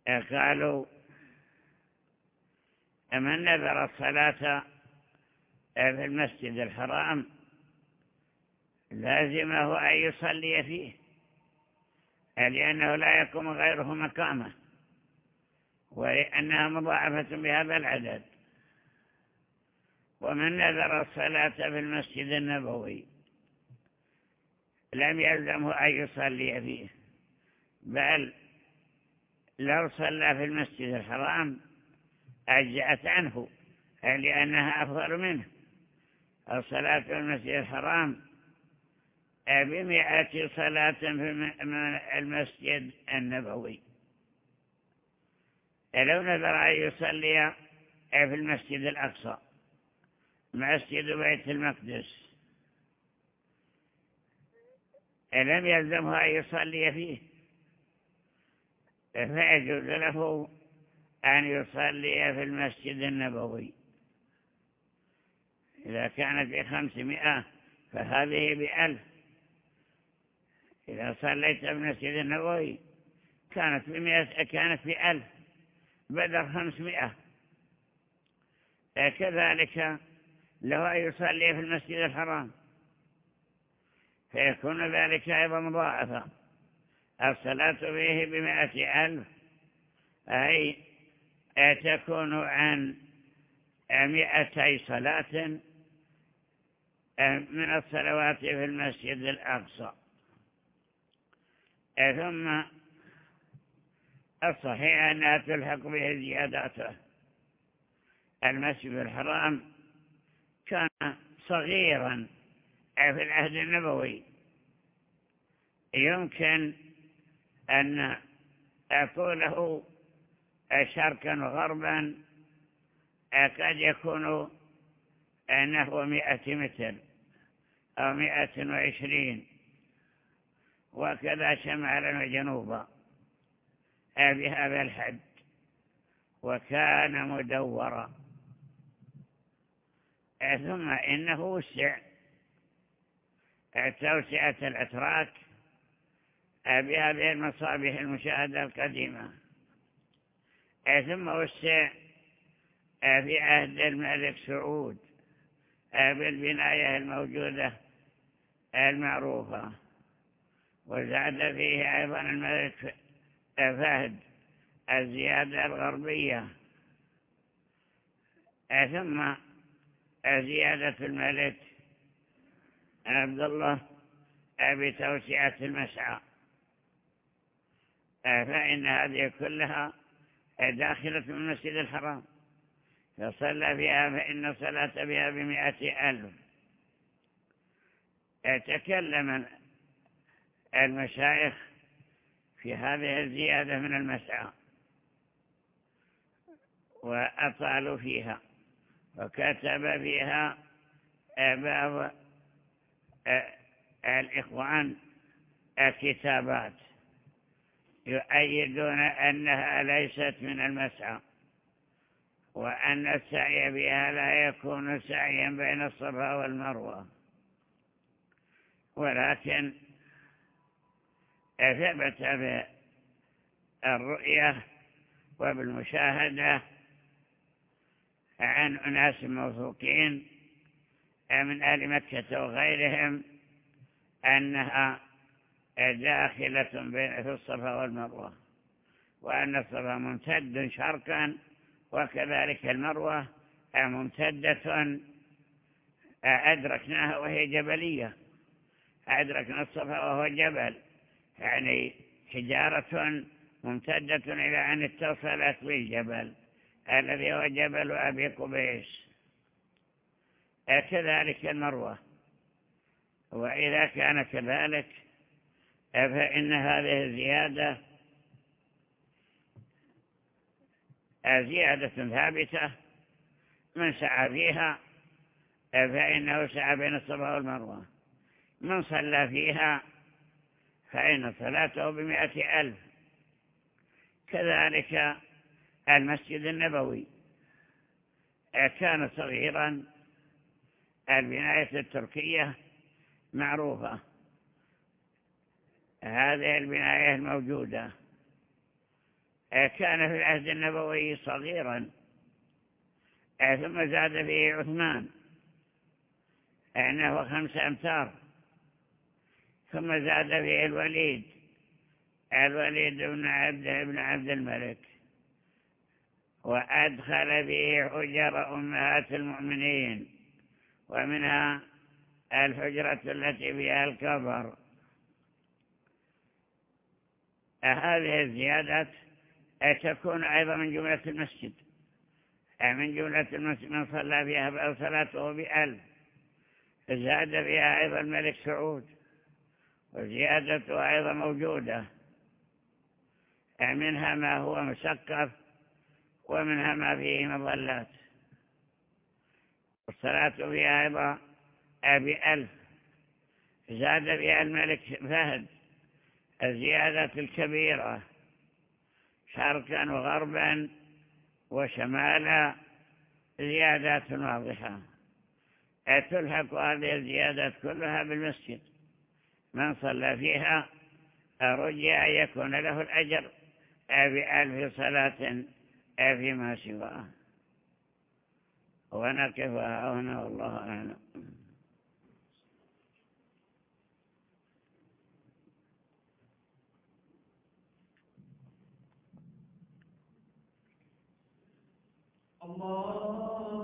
قالوا من نذر الصلاة في المسجد الحرام لازمه أن يصلي فيه لأنه لا يقوم غيره مقامه. ولأنها مضاعفة بهذا العدد. ومن نذر الصلاة في المسجد النبوي لم يلزمه أن يصلي فيه بل لو صلى في المسجد الحرام أجزأت عنه لأنها أفضل منه. الصلاة في المسجد الحرام بمئة صلاة في المسجد النبوي. لو نذر أن يصلي في المسجد الأقصى مسجد بيت المقدس لم يلزمه أن يصلي فيه فيجوز له أن يصلي في المسجد النبوي. إذا كانت بخمسمائة فهذه بألف. إذا صليت في المسجد النبوي كانت بمئة كانت بألف. بدل خمسمائة. كذلك لو أن يصلي في المسجد الحرام. فيكون ذلك أيضا مضاعفا الصلاة فيه بمائة ألف. أي تكون عن مئتي صلاة من الصلوات في المسجد الأقصى. ثم الصحيح أنها تلحق به زياداته المسجد الحرام كان صغيرا في العهد النبوي. يمكن أن طوله شرقا وغربا قد يكون نحو مئة متر أو مئة وعشرين. وكذا شمالا وجنوبا. بهذا الحد وكان مدورا. ثم إنه وسع. توسعة الأتراك بهذه المصابيح المشاهدة القديمة. ثم وسع في عهد الملك سعود بالبناية الموجودة المعروفة. وزاد فيه أيضا الملك فهد الزيادة الغربية. ثم زيادة الملك عبد الله بتوسعة المسعى. فإن هذه كلها داخلة من المسجد الحرام. فصلى فيها فإن صلاة بها بمئة ألف. تكلم المشايخ في هذه الزيادة من المسعى وأطالوا فيها. وكتب فيها بعض الإخوان الكتابات. يؤيدون أنها ليست من المسعى وأن السعي بها لا يكون سعيا بين الصفا والمروة. ولكن ثبت بالرؤية وبالمشاهدة عن أناس موثوقين من أهل مكة وغيرهم أنها داخلة بين في الصفا والمروة وأن الصفا ممتد شرقا وكذلك المروة ممتدة أدركناها وهي جبلية أدركنا الصفا وهو جبل. يعني حجارة ممتدة إلى أن اتصلت بالجبل الذي هو جبل أبي قبيس. كذلك المروة. وإذا كان كذلك فإن هذه الزيادة زيادة ثابتة. من سعى فيها فإنه سعى بين الصفا والمروة من صلى فيها فإن صلاته بمئة ألف. كذلك المسجد النبوي. كان صغيرا البناية التركية معروفة. هذه البناية الموجودة كان في العهد النبوي صغيرا. ثم زاد فيه عثمان. أنه خمس أمتار. ثم زاد فيه الوليد. الوليد بن عبد بن عبد الملك. وأدخل فيه حجر أمهات المؤمنين ومنها الحجرة التي فيها الكبر هذه الزيادات تكون أيضا من جملة المسجد. من جملة المسجد من صلى فيها صلاته بألف. زاد فيها أيضا الملك سعود. وزيادته أيضا موجودة. منها ما هو مسقف ومنها ما فيه مظلات. والصلاة فيها أيضا بألف زاد فيها الملك فهد الزيادة الكبيرة شرقا وغربا وشمالا زيادات واضحة. تلحق هذه الزيادات كلها بالمسجد. من صلى فيها رجي أن يكون له الأجر بألف صلاة فيما سواه. ونقف هنا والله أعلم. أشهد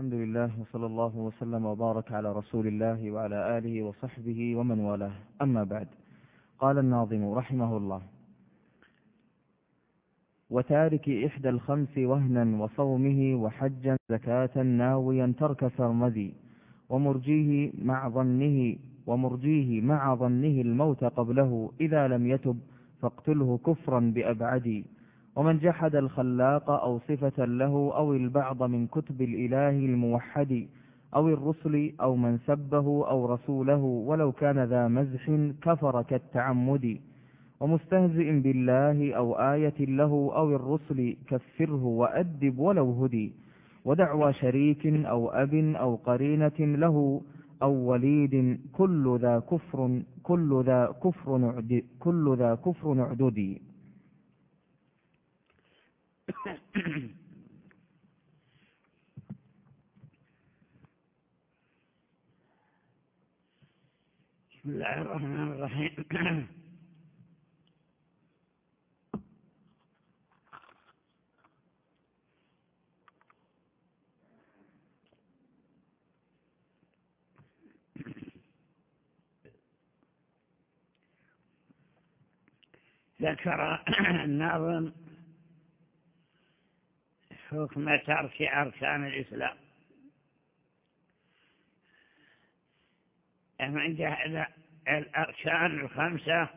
الحمد لله وصلى الله وسلم وبارك على رسول الله وعلى آله وصحبه ومن والاه. أما بعد قال الناظم رحمه الله وتارك إحدى الخمس وهنا وصومه وحجا زكاة ناويا ترك سرمدي ومرجيه مع ظنه ومرجيه مع ظنه الموت قبله إذا لم يتب فاقتله كفرا بأبعد ومن جحد الخلاق أو صفة له أو البعض من كتب الإله الموحد أو الرسل أو من سبه أو رسوله ولو كان ذا مزح كفر كالتعمد ومستهزئ بالله أو آية له أو الرسل كفره وأدب ولو هدي ودعوى شريك أو أب أو قرينة له أو وليد كل ذا كفر كل ذا كفر كل ذا كفر عددي بسم الله الرحمن الرحيم. ذكر الناظم حكم ترك أركان الإسلام. من جهل الأركان الخمسة؟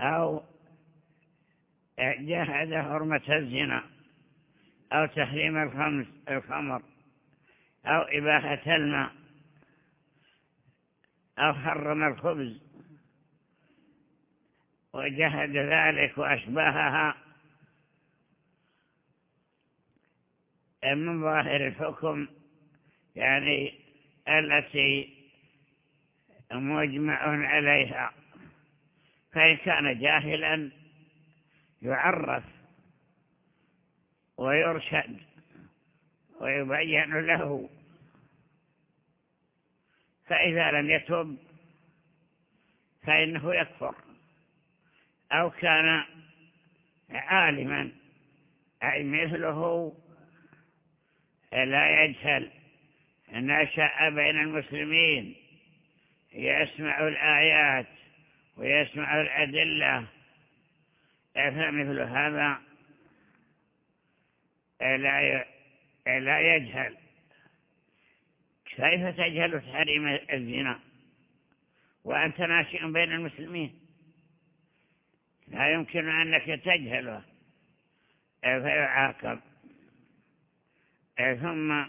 أو جهد حرمة الزنا أو تحريم الخمس الخمر أو إباحة الماء أو حرم الخبز. وجهد ذلك وأشباهها من ظاهر الحكم يعني التي مجمع عليها فإن كان جاهلا يعرف ويرشد ويبين له. فإذا لم يتب فإنه يكفر. أو كان عالما أي مثله لا يجهل. نشأ بين المسلمين. يسمع الآيات ويسمع الأدلة. فمثل هذا. لا يجهل. كيف تجهل تحريم الزنا؟ وأنت ناشئ بين المسلمين. لا يمكن أنك تجهله. فيعاقب. ثم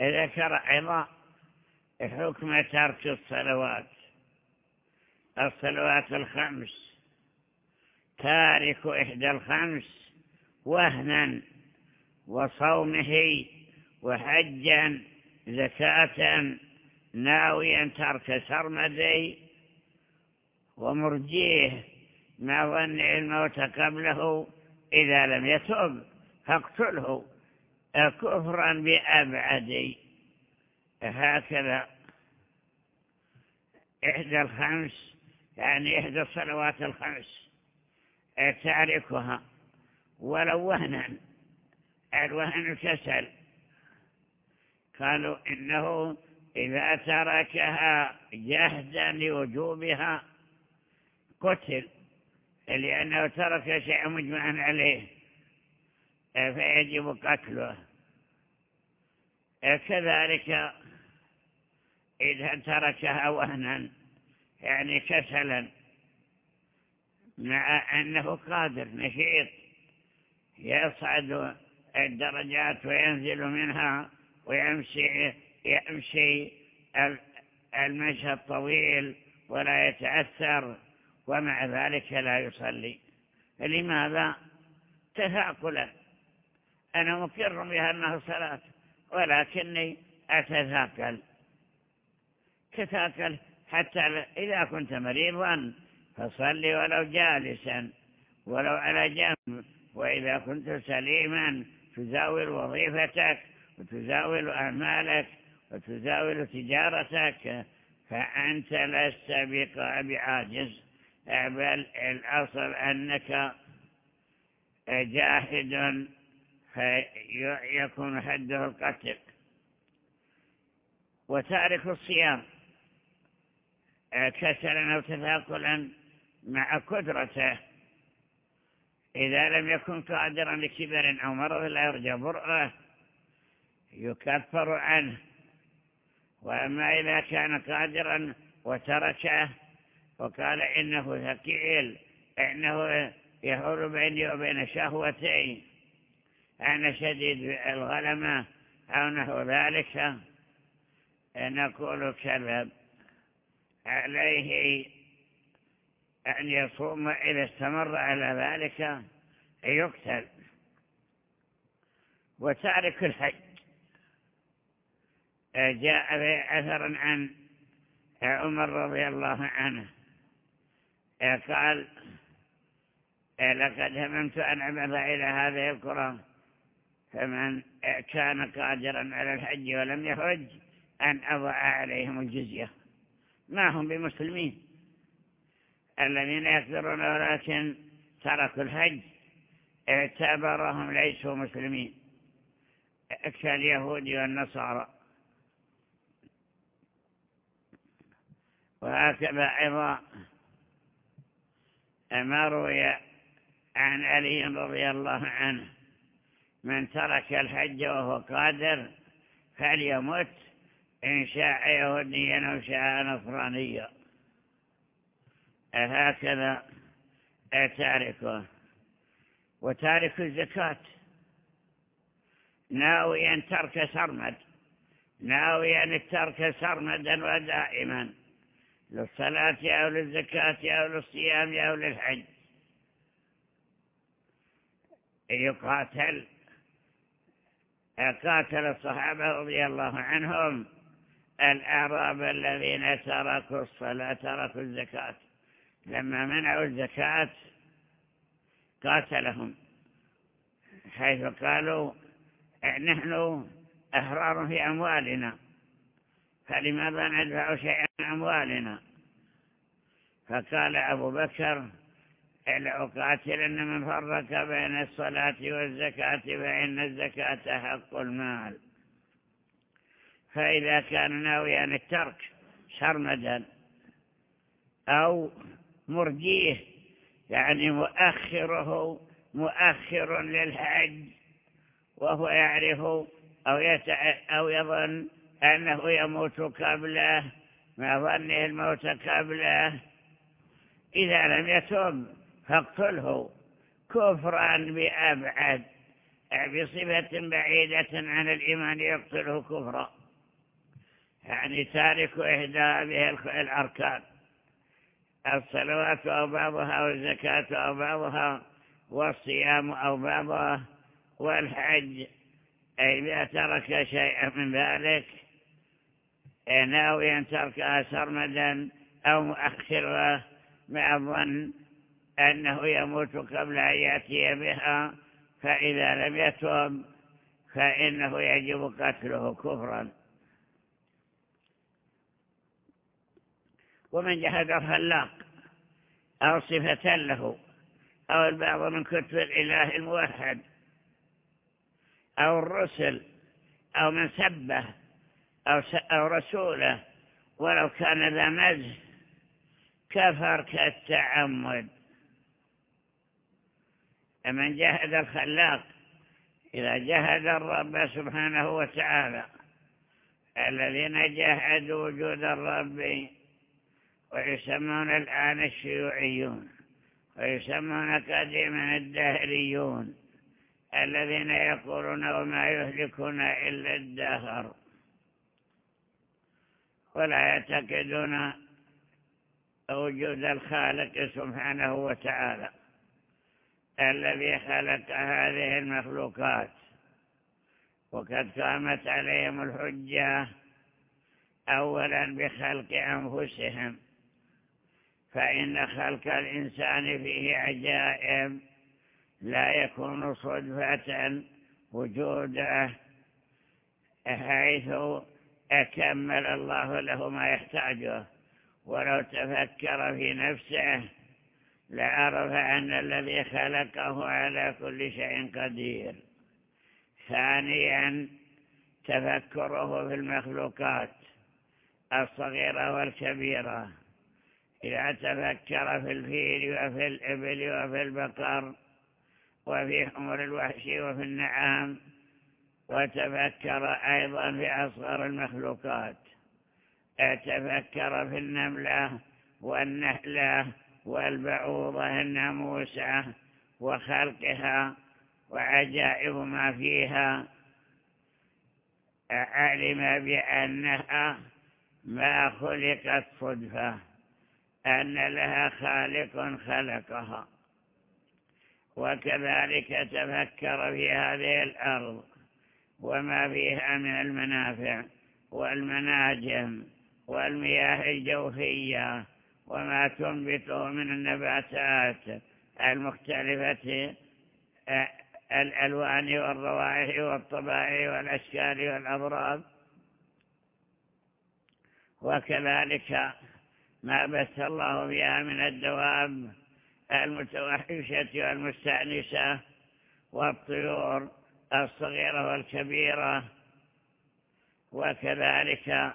ذكر أيضا حكم ترك الصلوات. الصلوات الخمس. تارك إحدى الخمس وهنا وصومه وحجا زكاة ناويا ترك سرمدي ومرجيه ما ظن الموت قبله إذا لم يتوب. فاقتله كفرا بأبعد هكذا. إحدى الخمس يعني إحدى الصلوات الخمس. تعرفها ولو وهنا. الوهن الكسل قالوا إنه إذا تركها جهدا لوجوبها قتل. لأنه ترك شيء مجمعا عليه. فيجب قتله. كذلك إذا تركها وهنا يعني كسلا مع أنه قادر نشيط يصعد الدرجات وينزل منها ويمشي يمشي المشي الطويل ولا يتأثر ومع ذلك لا يصلي. لماذا؟ تثاقلا أنا مقر بها أنه صلاة ولكني أتثاقل. تثاقل حتى إذا كنت مريضا فصلي ولو جالسا ولو على جنب. وإذا كنت سليما تزاول وظيفتك وتزاول أعمالك وتزاول تجارتك. فأنت لست بعاجز بل الأصل أنك جاهد فيكون حده القتل. وتارك الصيام. كسلا أو تثاقلا مع قدرته. إذا لم يكن قادرا لكبر أو مرض لا يرجى برأه. يكفر عنه. وأما إذا كان قادرا وتركه وقال إنه ثقيل إنه يحول بيني وبين شهوتي أنا شديد الغلمة أو نحو ذلك نقول كذب. عليه أن يصوم إذا استمر على ذلك يقتل. وتارك الحج. جاء في أثر عن عمر رضي الله عنه. قال لقد هممت أن أبعث إلى هذه القرى فمن كان قادرا على الحج ولم يحج أن أضع عليهم الجزية. ما هم بمسلمين؟ الذين يكثرون ولكن تركوا الحج اعتبرهم ليسوا مسلمين. كاليهود والنصارى. وهكذا أيضا ما روي عن علي رضي الله عنه. من ترك الحج وهو قادر فليمت إن شاء يهوديا أو شاء نصرانيا. هكذا تاركه وتارك الزكاة. ناويا ترك سرمد. ناويا الترك سرمدا ودائما. للصلاة أو للزكاة أو للصيام أو للحج. يقاتل قاتل الصحابة رضي الله عنهم الأعراب الذين تركوا الصلاة تركوا الزكاة. لما منعوا الزكاة قاتلهم حيث قالوا نحن أحرار في أموالنا فلماذا ندفع شيئا من أموالنا؟ فقال أبو بكر لأقاتلن من فرق بين الصلاة والزكاة فإن الزكاة حق المال. فإذا كان ناويا الترك شرمدا أو مرجيه يعني مؤخره مؤخر للحج وهو يعرف أو, يتع... أو يظن أنه يموت قبله ما ظنه الموت قبله إذا لم يتوب فاقتله. كفرا بأبعد بصفة بعيدة عن الإيمان يقتله كفرا. يعني تارك إحدى هذه الأركان. الصلوات أو بعضها والزكاة أو بعضها والصيام أو بعضها والحج. أي إذا ترك شيئا من ذلك ناويا تركها سرمدا أو مؤخرها مع الظن أنه يموت قبل أن يأتي بها فإذا لم يتوب فإنه يجب قتله كفرا. ومن جهد الخلاق أو صفة له أو البعض من كتب الإله الموحد أو الرسل أو من سبه أو, أو رسوله ولو كان ذا مزه كفر كالتعمد من جهد الخلاق إذا جهد الرب سبحانه وتعالى الذين جهدوا وجود الرب ويسمون الآن الشيوعيون ويسمون قديما الدهريون الذين يقولون وما يهلكنا إلا الدهر ولا يعتقدون وجود الخالق سبحانه وتعالى. الذي خلق هذه المخلوقات. وقد قامت عليهم الحجة أولا بخلق أنفسهم. فإن خلق الإنسان فيه عجائب لا يكون صدفة وجوده حيث أكمل الله له ما يحتاجه. ولو تفكر في نفسه لعرف أن الذي خلقه على كل شيء قدير. ثانيا تفكره في المخلوقات الصغيرة والكبيرة. إذا تفكر في الفيل وفي الإبل وفي البقر وفي حمر الوحش وفي النعام وتفكر أيضا في أصغر المخلوقات. تفكر في النملة والنهلة والبعوضة الناموسة وخلقها وعجائب ما فيها علم بأنها ما خلقت صدفة أن لها خالق خلقها. وكذلك تفكر في هذه الأرض وما فيها من المنافع والمناجم والمياه الجوفية وما تنبته من النباتات المختلفة الألوان والروائح والطبائع والأشكال والأضراب وكذلك ما بث الله بها من الدواب المتوحشة والمستأنسة والطيور الصغيرة والكبيرة. وكذلك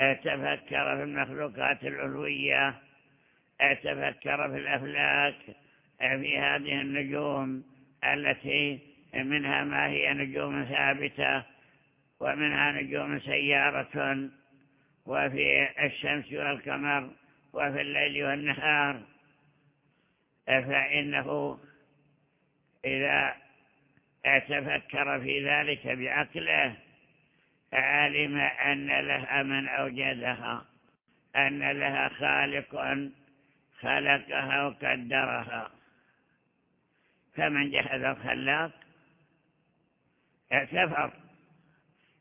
تفكر في المخلوقات العلوية تفكر في الأفلاك في هذه النجوم التي منها ما هي نجوم ثابتة ومنها نجوم سيارة وفي الشمس والقمر وفي الليل والنهار. فإنه إذا تفكر في ذلك بعقله علم أن لها من أوجدها أن لها خالق خلقها وقدرها. فمن جحد الخلاق كفر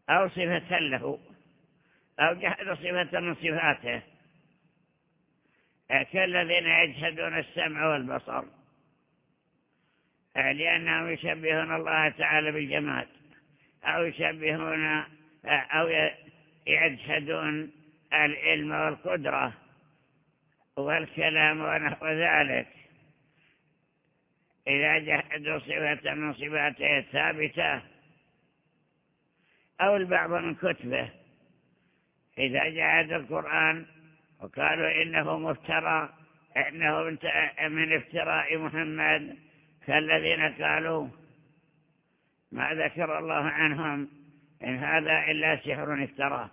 أو صفة له أو جحد صفة من صفاته. كالذين يجحدون السمع والبصر لأنهم يشبهون الله تعالى بالجماد أو يشبهون أو يجحدون العلم والقدرة والكلام ونحو ذلك. إذا جحدوا صفة من صفاته الثابتة أو البعض من كتبه. إذا جحد القرآن وقالوا إنه مفترى إنه من افتراء محمد كالذين قالوا ما ذكر الله عنهم إن هذا إلا سحر افتراه.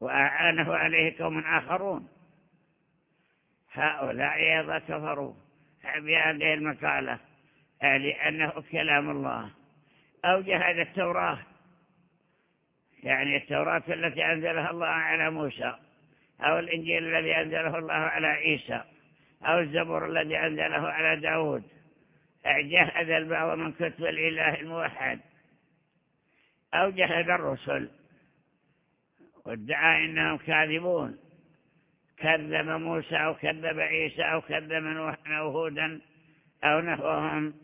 وأعانه عليه قوم آخرون. هؤلاء أيضا كفروا. بهذه المقالة. لأنه كلام الله. أو جهد التوراة. يعني التوراة التي أنزلها الله على موسى. أو الإنجيل الذي أنزله الله على عيسى. أو الزبور الذي أنزله على داود. جهد البعض من كتب الإله الموحد. أو جهد الرسل وادعى إنهم كاذبون. كذب موسى أو كذب عيسى أو كذب نوح أو هودا أو نحوهم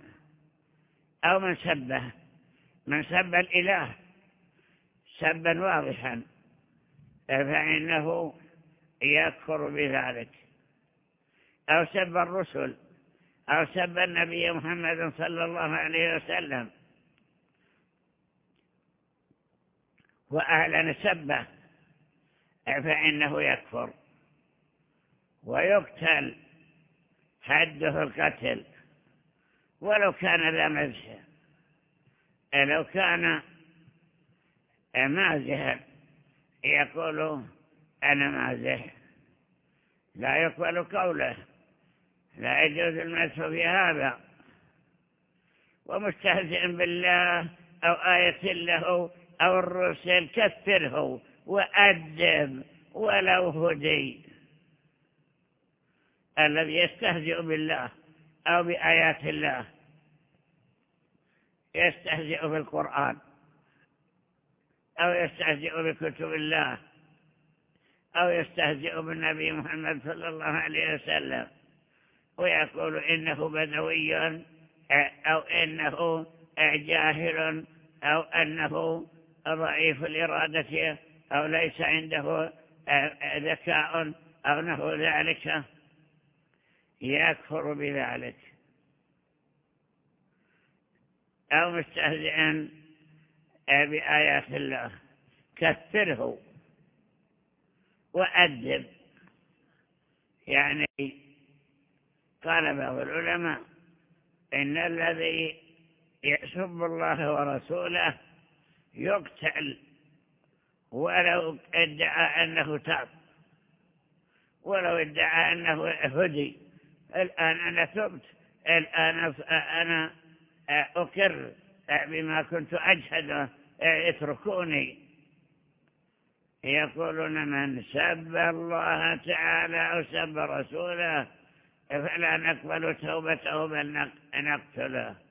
أو من سبه. من سب الإله سبا واضحا. فإنه يكفر بذلك. أو سب الرسل أو سب النبي محمد صلى الله عليه وسلم. وأعلن سبه فإنه يكفر. ويقتل حده القتل. ولو كان ذا مزح. لو كان مازحا يقول أنا مازح. لا يقبل قوله. لا يجوز المسح في هذا. ومستهزئ بالله أو آية له أو الرسل كفره وأدب ولو هدي. الذي يستهزئ بالله أو بآيات الله. يستهزئ بالقرآن أو يستهزئ بكتب الله أو يستهزئ بالنبي محمد صلى الله عليه وسلم. ويقول إنه بدوي أو إنه جاهل أو أنه ضعيف الإرادة أو ليس عنده ذكاء أو نحو ذلك. يكفر بذلك. أو مستهزئا بآيات الله. كثره وأدب. يعني قال بعض العلماء إن الذي يسب الله ورسوله يقتل ولو ادعى أنه تاب ولو ادعى أنه هدي الآن أنا تبت الآن أنا أكر بما كنت أجهد اتركوني يقولون من سب الله تعالى أو سب رسوله فلا نقبل توبته بل نقتله.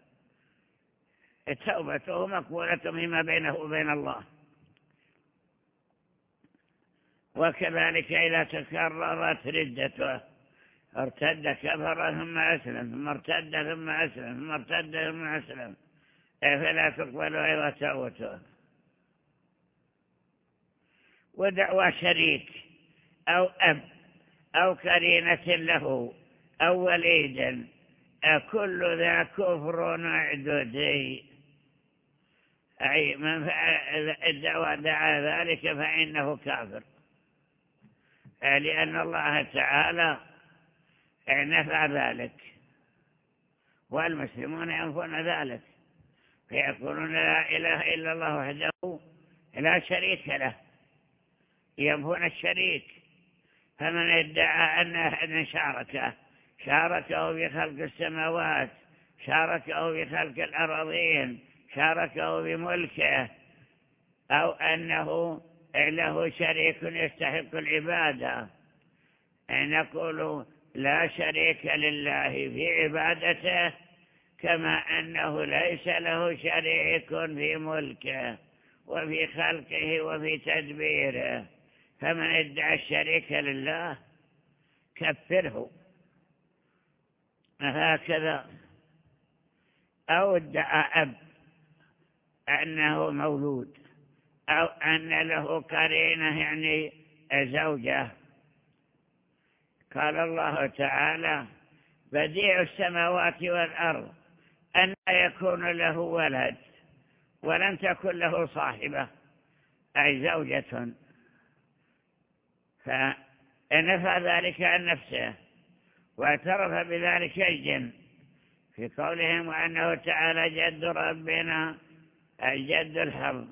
توبته مقبولة فيما بينه وبين الله. وكذلك إذا تكررت ردته ارتد كفر ثم أسلم ثم ارتد ثم أسلم ثم ارتد ثم أسلم. فلا تقبل أيضا توبته ودعوى شريك أو أب أو كرينة له أو وليدا كل ذا كفر معدودي أي من الدعوى دعا ذلك فإنه كافر. لأن الله تعالى نفع ذلك. والمسلمون ينفون ذلك. فيقولون لا إله إلا الله وحده لا شريك له. ينفون الشريك. فمن ادعى أن شاركه شاركه في خلق السماوات شاركه في خلق الأراضين شاركه بملكه أو أنه له شريك يستحق العبادة. نقول لا شريك لله في عبادته كما أنه ليس له شريك في ملكه وفي خلقه وفي تدبيره. فمن ادعى الشريك لله كفره. هكذا. أو ادعى أب. أنه مولود أو أن له قرينة يعني زوجة. قال الله تعالى بديع السماوات والأرض أن يكون له ولد ولن تكن له صاحبة أي زوجة. فنفى ذلك عن نفسه واعترف بذلك الجن في قولهم وأنه تعالى جد ربنا الجد الحظ.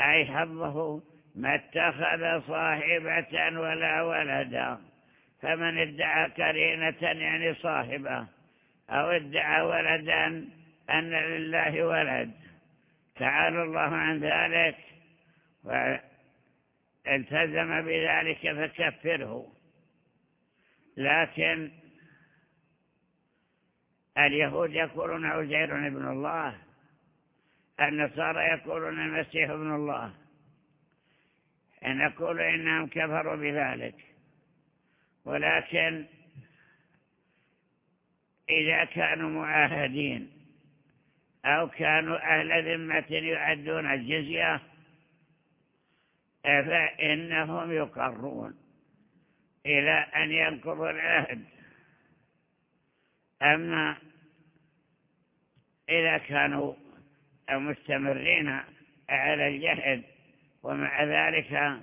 أي حظه ما اتخذ صاحبة ولا ولدا. فمن ادعى كرينة يعني صاحبة. أو ادعى ولدا أن لله ولد. تعالى الله عن ذلك. والتزم بذلك فكفره. لكن اليهود يقولون عزير ابن الله. النصارى يقولون المسيح ابن الله. نقول إنهم كفروا بذلك. ولكن إذا كانوا معاهدين أو كانوا أهل ذمة يعدون الجزية فإنهم يقرون إلى أن ينقضوا العهد. أما إذا كانوا مستمرين على الجهد ومع ذلك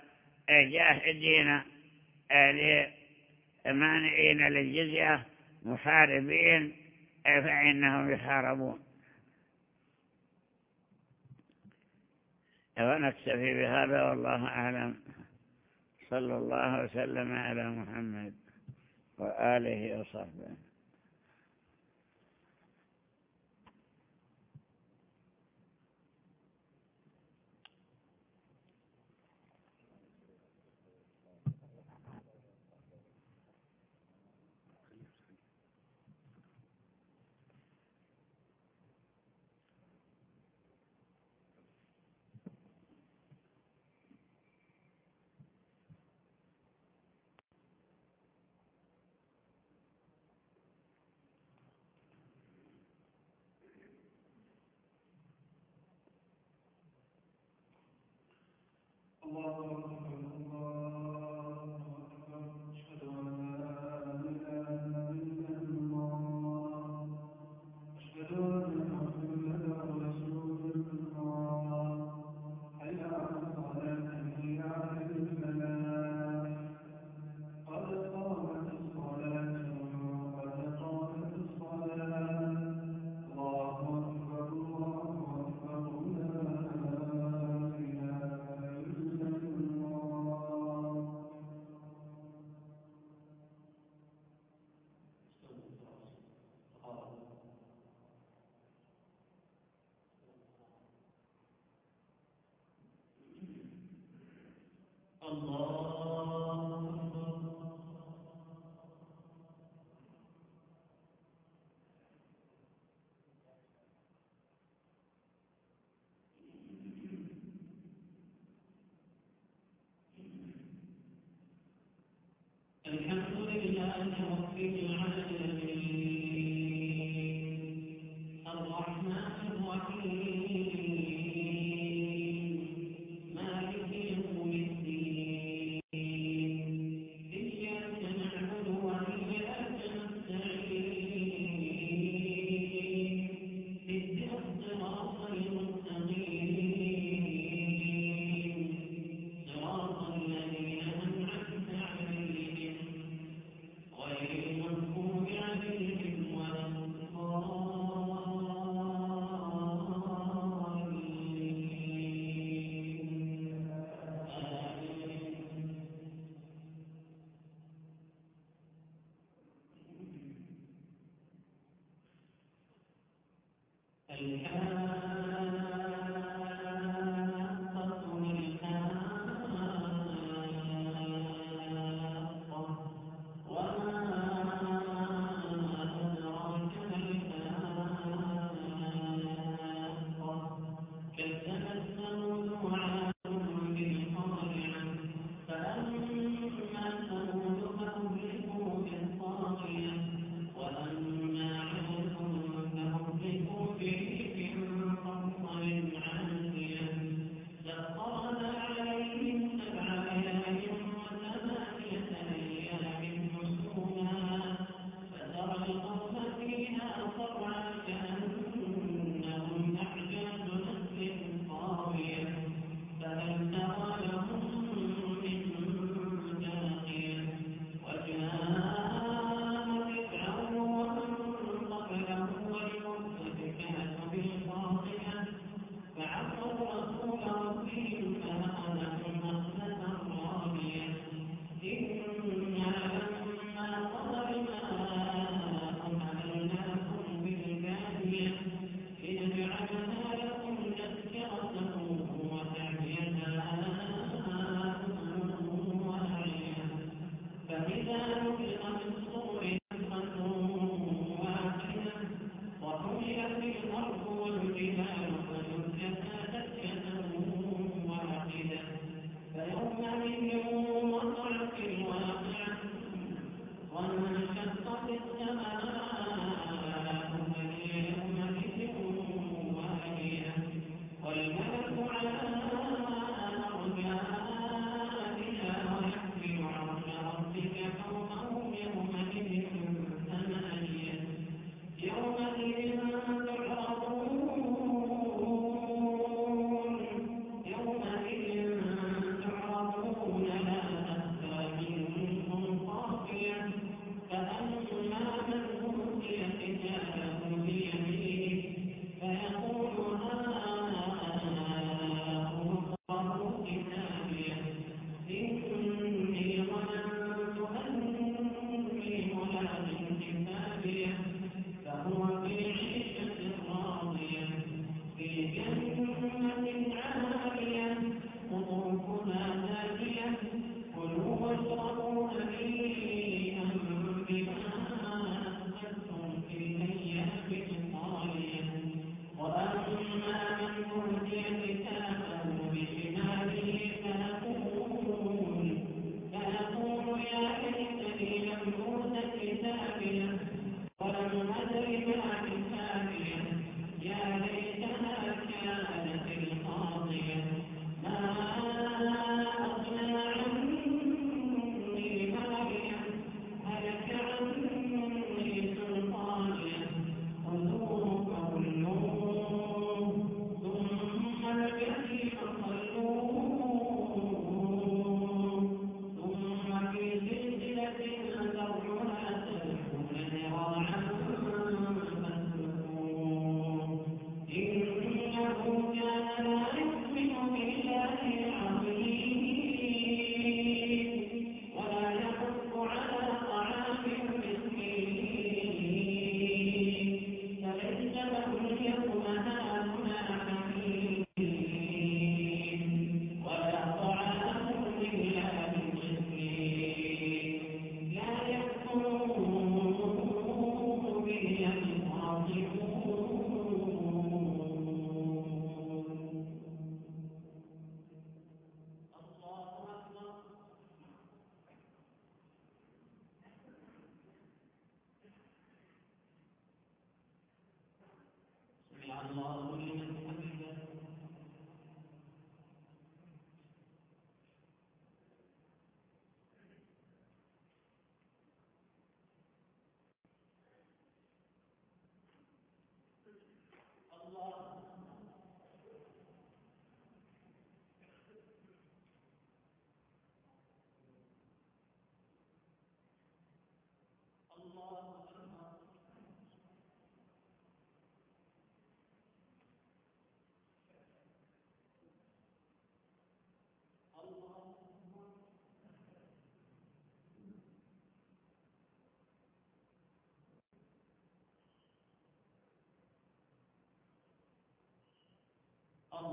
جاهدين مانعين للجزية محاربين فإنهم يحاربون. ونكتفي بهذا والله أعلم. صلى الله وسلم على محمد وآله وصحبه. غير المغضوب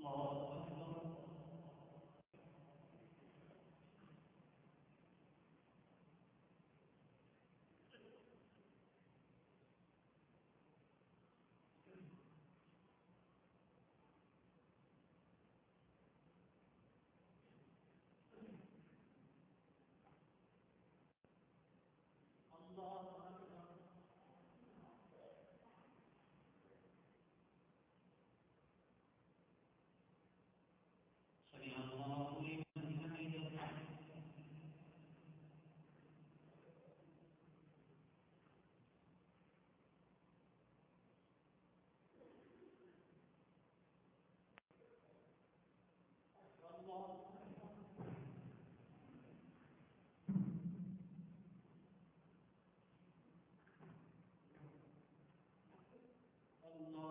الله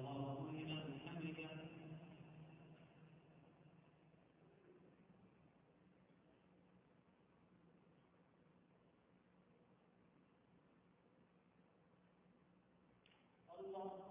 سمع الله لمن حمده الله